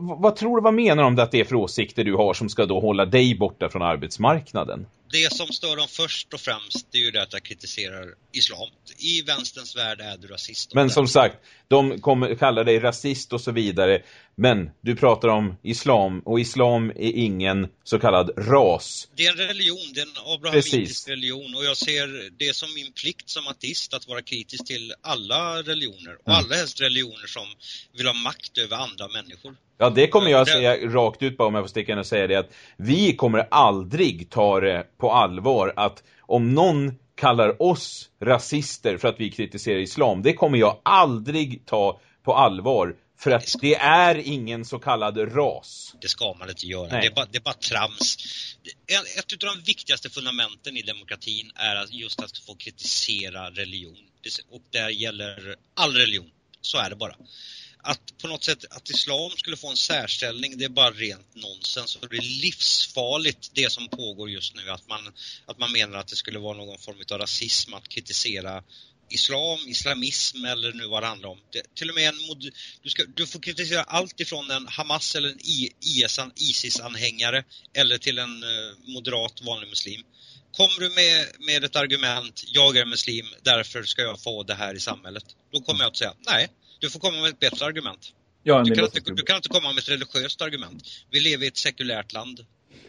Vad tror du, vad menar de att det är för åsikter du har som ska då hålla dig borta från arbetsmarknaden?
det som stör dem först och främst det är ju det att jag kritiserar islam. I vänsterns värld är du rasist.
Men som sagt, de kommer kalla dig rasist och så vidare. Men du pratar om islam och islam är ingen så kallad ras.
Det är en religion, det är en abrahamitisk Precis. religion och jag ser det som min plikt som ateist att vara kritisk till alla religioner och mm. alla helst religioner som vill ha makt över andra människor.
Ja, det kommer jag säga rakt ut bara om jag får sticka in och säga det att vi kommer aldrig ta det på allvar att om någon kallar oss rasister för att vi kritiserar islam, det kommer jag aldrig ta på allvar för att det är ingen så kallad ras.
Det ska man inte göra. Det är, bara, det är bara trams. Ett av de viktigaste fundamenten i demokratin är just att få kritisera religion. Och det gäller all religion. Så är det bara att på något sätt att islam skulle få en särställning, det är bara rent nonsens. Och det är livsfarligt det som pågår just nu, att man, att man menar att det skulle vara någon form av rasism att kritisera islam, islamism eller nu vad det handlar om. Det, till och med en mod, du, ska, du får kritisera allt ifrån en Hamas eller en ISIS-anhängare eller till en eh, moderat vanlig muslim. Kommer du med, med ett argument, jag är muslim, därför ska jag få det här i samhället. Då kommer jag att säga, nej, du får komma med ett bättre argument. Ja, du, kan inte, du kan inte komma med ett religiöst argument. Vi lever i ett sekulärt land.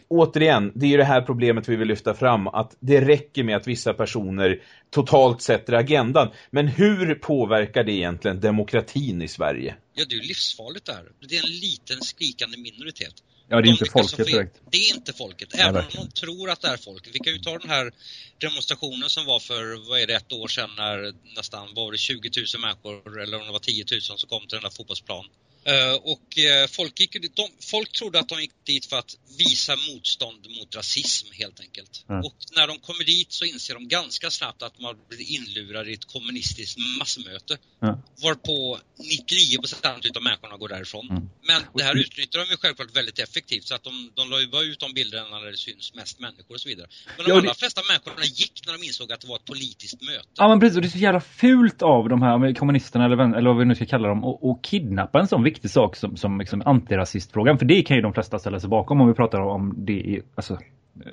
Återigen, det är ju det här problemet vi vill lyfta fram. Att det räcker med att vissa personer totalt sätter agendan. Men hur påverkar det egentligen demokratin i Sverige?
Ja, det är ju livsfarligt där. Det är en liten skrikande minoritet.
Ja, det är inte folket direkt.
Det är inte folket, även om de tror att det är folket. Vi kan ju ta den här demonstrationen som var för, vad är det, ett år sedan när nästan var det 20 000 människor, eller om det var 10 000 som kom till den här fotbollsplan. Uh, och uh, folk, gick, de, folk trodde att de gick dit för att visa motstånd mot rasism helt enkelt. Mm. Och när de kommer dit så inser de ganska snabbt att man blir inlurad i ett kommunistiskt massmöte. Mm. Varpå 99% av människorna går därifrån. Mm. Men det här utnyttjar de ju självklart väldigt effektivt så att de, de la ju bara ut de bilderna när det syns mest människor och så vidare. Men de ja, allra det... flesta människorna gick när de insåg att det var ett politiskt möte.
Ja men precis, och det är så jävla fult av de här kommunisterna eller, eller vad vi nu ska kalla dem och, och kidnappa en sån viktig sak som, som liksom antirasistfrågan. För det kan ju de flesta ställa sig bakom om vi pratar om det i alltså,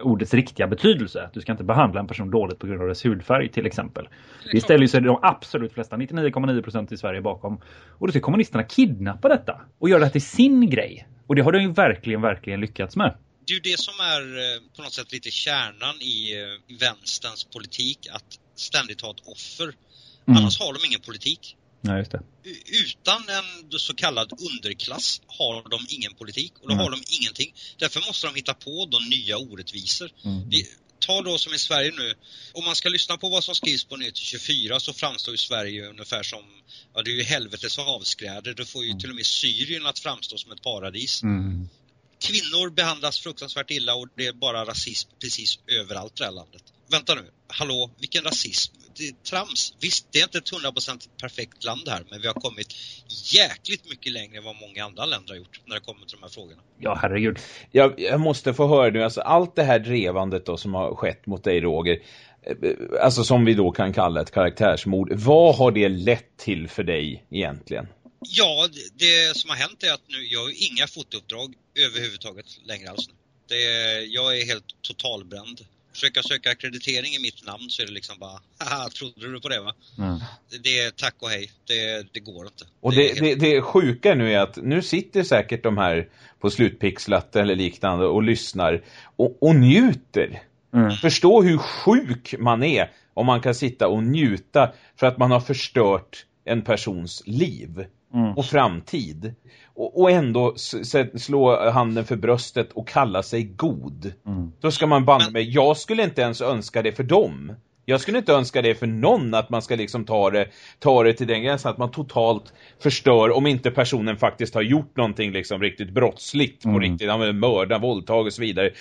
ordets riktiga betydelse. Du ska inte behandla en person dåligt på grund av dess hudfärg till exempel. Det ställer sig de absolut flesta, 99,9% i Sverige bakom. Och då ska kommunisterna kidnappa detta och göra det till sin grej. Och det har de ju verkligen, verkligen lyckats med.
Det är ju det som är eh, på något sätt lite kärnan i eh, vänsterns politik, att ständigt ha ett offer. Mm. Annars har de ingen politik.
Nej, just det.
Utan en så kallad underklass har de ingen politik och då mm. har de ingenting. Därför måste de hitta på de nya orättvisor. Mm. Det, ta då som i Sverige nu, om man ska lyssna på vad som skrivs på Nyheter 24 så framstår ju Sverige ungefär som, ja det är ju helvetes avskräder. Det får ju mm. till och med Syrien att framstå som ett paradis. Mm. Kvinnor behandlas fruktansvärt illa och det är bara rasism precis överallt i det här landet. Vänta nu, hallå, vilken rasism? Det är trams. Visst, det är inte ett hundraprocentigt perfekt land här, men vi har kommit jäkligt mycket längre än vad många andra länder har gjort när det kommer till de här frågorna.
Ja, herregud.
Jag, jag måste få höra nu, alltså allt det här drevandet då som har skett mot dig Roger, eh, alltså som vi då kan kalla ett karaktärsmord, vad har det lett till för dig egentligen?
Ja, det som har hänt är att nu, jag har inga fotouppdrag överhuvudtaget längre alls. Det, jag är helt totalbränd försöka söka akkreditering i mitt namn så är det liksom bara, haha, trodde du på det va? Mm. Det är tack och hej, det, det går inte.
Och det, det, det, det sjuka nu är att nu sitter säkert de här på slutpixlat eller liknande och lyssnar och, och njuter. Mm. Förstå hur sjuk man är om man kan sitta och njuta för att man har förstört en persons liv mm. och framtid. Och, och ändå slå handen för bröstet och kalla sig god. Mm. Då ska man banna mig. Jag skulle inte ens önska det för dem. Jag skulle inte önska det för någon att man ska liksom ta det, ta det till den gränsen att man totalt förstör om inte personen faktiskt har gjort någonting liksom riktigt brottsligt mm. på riktigt, han mörda, våldtag och så vidare.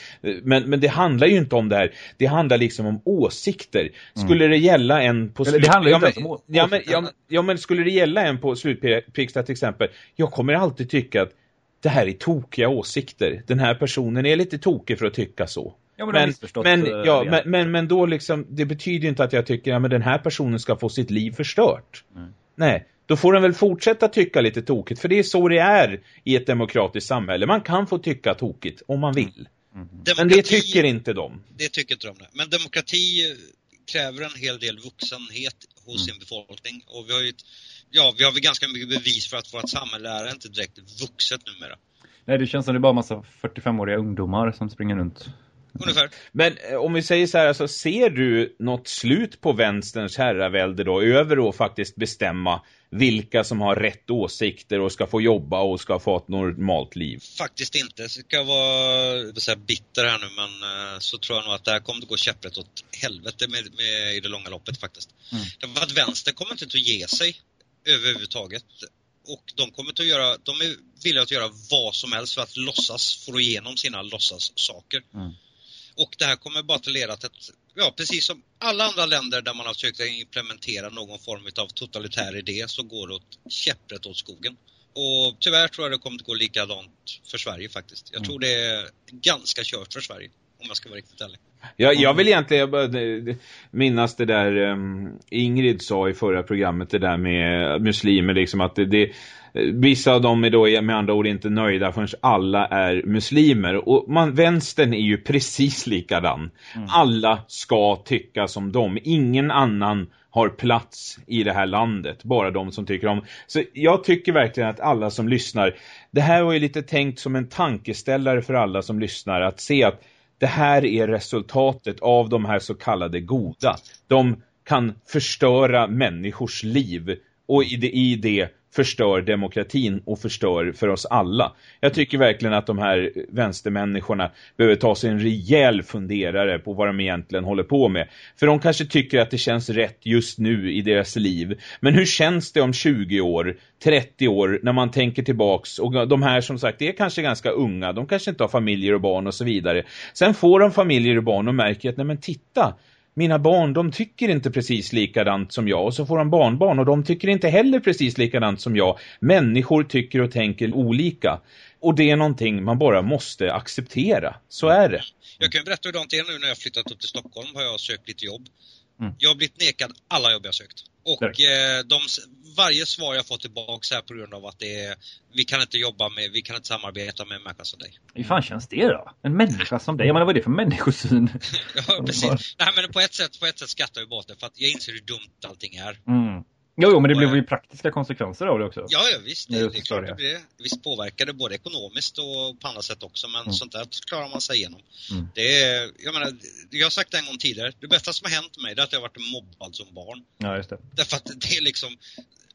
Men, men det handlar ju inte om det här. Det handlar liksom om åsikter. Mm. Skulle det gälla en på
slut... Det handlar ju
inte om ja, men, ja, ja, men skulle det gälla en på slutpixta till exempel, jag kommer alltid tycka att det här är tokiga åsikter. Den här personen är lite tokig för att tycka så.
Ja, men,
men, men, ja, men, men, men då liksom, det betyder inte att jag tycker att ja, den här personen ska få sitt liv förstört. Mm. Nej, då får den väl fortsätta tycka lite tokigt. För det är så det är i ett demokratiskt samhälle. Man kan få tycka tokigt om man vill. Mm. Men det tycker inte de.
Det tycker inte de. Men demokrati kräver en hel del vuxenhet hos mm. sin befolkning. Och vi har ju ja, vi har väl ganska mycket bevis för att vårt samhälle är inte direkt vuxet numera.
Nej, det känns som det är bara en massa 45-åriga ungdomar som springer runt.
Ungefär.
Men eh, om vi säger så här, alltså, ser du något slut på vänsterns herravälde då över att faktiskt bestämma vilka som har rätt åsikter och ska få jobba och ska få ett normalt liv?
Faktiskt inte. Jag ska vara säga, bitter här nu men eh, så tror jag nog att det här kommer att gå käpprätt åt helvete med, med, i det långa loppet faktiskt. Mm. Därför att vänster kommer inte att ge sig överhuvudtaget. Och de kommer att göra, de är villiga att göra vad som helst för att låtsas få igenom sina låtsassaker. Mm. Och det här kommer bara att leda till att, ja precis som alla andra länder där man har försökt implementera någon form av totalitär idé så går det åt käpprätt åt skogen. Och tyvärr tror jag det kommer att gå likadant för Sverige faktiskt. Jag tror mm. det är ganska kört för Sverige, om jag ska vara riktigt ärlig.
Jag, jag vill egentligen bara minnas det där um, Ingrid sa i förra programmet, det där med muslimer, liksom att det, det Vissa av dem är då med andra ord inte nöjda förrän alla är muslimer. Och man, vänstern är ju precis likadan. Mm. Alla ska tycka som dem. Ingen annan har plats i det här landet. Bara de som tycker om. Så jag tycker verkligen att alla som lyssnar. Det här var ju lite tänkt som en tankeställare för alla som lyssnar. Att se att det här är resultatet av de här så kallade goda. De kan förstöra människors liv och i det, i det förstör demokratin och förstör för oss alla. Jag tycker verkligen att de här vänstermänniskorna behöver ta sig en rejäl funderare på vad de egentligen håller på med. För de kanske tycker att det känns rätt just nu i deras liv. Men hur känns det om 20 år, 30 år när man tänker tillbaks och de här som sagt är kanske ganska unga, de kanske inte har familjer och barn och så vidare. Sen får de familjer och barn och märker att nej men titta, mina barn, de tycker inte precis likadant som jag. Och så får de barnbarn och de tycker inte heller precis likadant som jag. Människor tycker och tänker olika. Och det är någonting man bara måste acceptera. Så är det.
Jag kan berätta hur det är nu när jag flyttat upp till Stockholm har jag sökt lite jobb. Mm. Jag har blivit nekad alla jobb jag sökt. Och eh, de, varje svar jag får tillbaka är på grund av att det är, vi kan inte jobba med, vi kan inte samarbeta med en människa som dig.
Hur fan känns det då? En människa som dig? Jag menar, vad är det för människosyn?
ja, precis. Nej, men på ett sätt, på ett sätt skrattar jag bort det för att jag inser hur dumt allting är. Mm.
Jo, jo, men det blev ju praktiska konsekvenser av det också.
Ja, ja visst. Det, det är klart det blir Visst påverkar det både ekonomiskt och på andra sätt också, men mm. sånt där klarar man sig igenom. Mm. Det är, jag menar, jag har sagt det en gång tidigare, det bästa som har hänt mig är att jag har varit mobbad som barn.
Ja, just det.
Därför att det är liksom,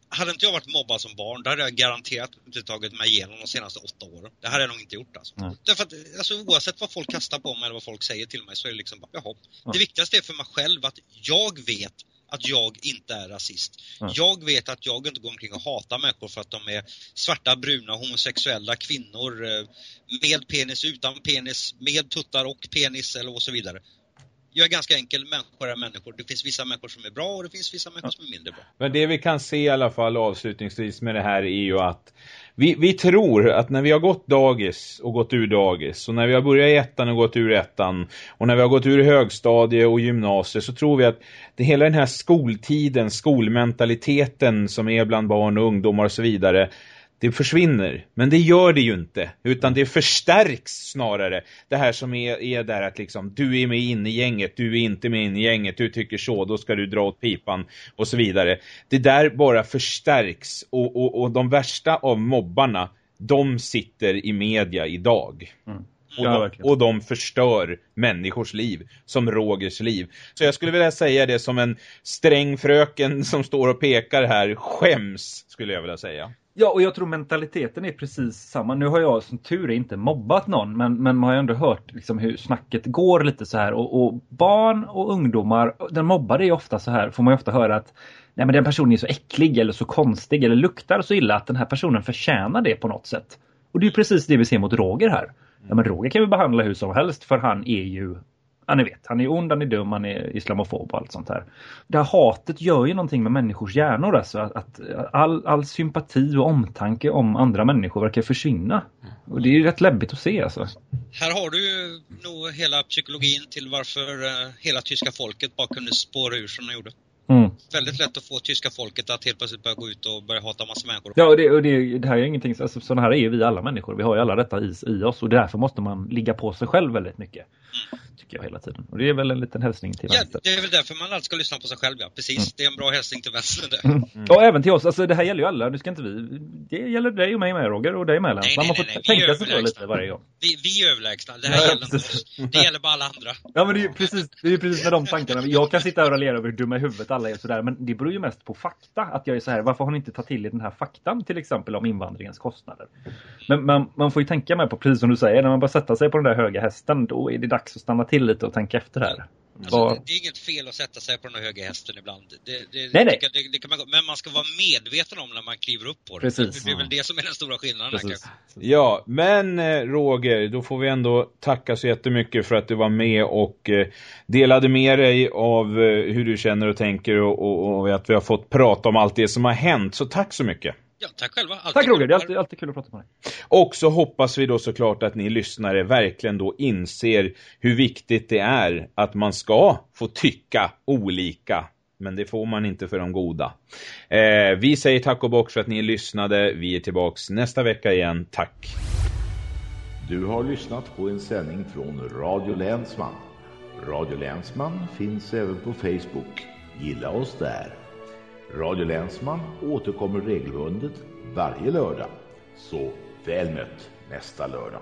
hade inte jag varit mobbad som barn, då hade jag garanterat inte tagit mig igenom de senaste åtta åren. Det hade jag nog inte gjort alltså. Mm. Därför att alltså, oavsett vad folk kastar på mig eller vad folk säger till mig så är det liksom, jaha. Mm. Det viktigaste är för mig själv att jag vet att jag inte är rasist. Mm. Jag vet att jag inte går omkring och hatar människor för att de är svarta, bruna, homosexuella, kvinnor, eh, med penis, utan penis, med tuttar och penis eller och så vidare jag är ganska enkel, människor är människor. Det finns vissa människor som är bra och det finns vissa människor som är mindre bra.
Men det vi kan se i alla fall avslutningsvis med det här är ju att vi, vi tror att när vi har gått dagis och gått ur dagis och när vi har börjat i ettan och gått ur ettan och när vi har gått ur högstadie och gymnasiet så tror vi att det hela den här skoltiden, skolmentaliteten som är bland barn och ungdomar och så vidare det försvinner. Men det gör det ju inte. Utan det förstärks snarare. Det här som är, är där att liksom, du är med in i gänget, du är inte med in i gänget, du tycker så, då ska du dra åt pipan och så vidare. Det där bara förstärks. Och, och, och de värsta av mobbarna, de sitter i media idag. Mm. Och, de, och de förstör människors liv, som Rogers liv. Så jag skulle vilja säga det som en sträng fröken som står och pekar här, skäms skulle jag vilja säga.
Ja, och jag tror mentaliteten är precis samma. Nu har jag som tur är inte mobbat någon, men, men man har ju ändå hört liksom hur snacket går lite så här. Och, och barn och ungdomar, den mobbade är ofta så här, får man ju ofta höra att nej men den personen är så äcklig eller så konstig eller luktar så illa att den här personen förtjänar det på något sätt. Och det är precis det vi ser mot Roger här. Ja, men Roger kan vi behandla hur som helst för han är ju Ja, ni vet, han är ond, han är dum, han är islamofob och allt sånt här. Det här hatet gör ju någonting med människors hjärnor alltså. Att, att all, all sympati och omtanke om andra människor verkar försvinna. Och det är ju rätt läbbigt att se alltså.
Här har du ju nog hela psykologin till varför eh, hela tyska folket bara kunde spåra ur som de gjorde. Mm. Väldigt lätt att få tyska folket att helt plötsligt börja gå ut och börja hata massa människor.
Ja, och det, och det, det här är ingenting, alltså, sådana här är ju vi alla människor. Vi har ju alla detta i, i oss och därför måste man ligga på sig själv väldigt mycket. Mm tycker jag hela tiden. Och det är väl en liten hälsning till
ja,
vänster.
det är väl därför man alltid ska lyssna på sig själv, ja. Precis, mm. det är en bra hälsning till vänster det. Mm.
Mm. Och även till oss, alltså det här gäller ju alla, nu ska inte vi, det gäller dig och mig med Roger och dig med Lens. Man måste nej, tänka sig för lite varje gång.
Vi, vi är överlägsna, det här ja, gäller inte oss. Det gäller bara alla andra.
Ja men det är ju precis, det är precis med de tankarna. Jag kan sitta och raljera över hur dumma i huvudet alla är sådär, men det beror ju mest på fakta. Att jag är så här, varför har ni inte tagit till i den här faktan till exempel om invandringens kostnader? Men man, man får ju tänka med på, precis som du säger, när man bara sätta sig på den där höga hästen, då är det dags att stanna till lite och tänka efter här.
Alltså, Var... det, är inget fel att sätta sig på den höga hästen ibland. Det, det, nej, nej. Det, det, kan man, men man ska vara medveten om när man kliver upp på det. Precis. Det är väl det som är den stora skillnaden. Här,
ja, men eh, Roger, då får vi ändå tacka så jättemycket för att du var med och eh, delade med dig av eh, hur du känner och tänker och, och, och att vi har fått prata om allt det som har hänt. Så tack så mycket.
Ja, tack själva.
Alltid tack Roger, det är alltid, alltid kul att prata med dig.
Och så hoppas vi då såklart att ni lyssnare verkligen då inser hur viktigt det är att man ska få tycka olika. Men det får man inte för de goda. Eh, vi säger tack och bock för att ni lyssnade. Vi är tillbaks nästa vecka igen. Tack!
Du har lyssnat på en sändning från Radio Länsman. Radio Länsman finns även på Facebook. Gilla oss där. Radio Länsman återkommer regelbundet varje lördag. Så väl mött nästa lördag.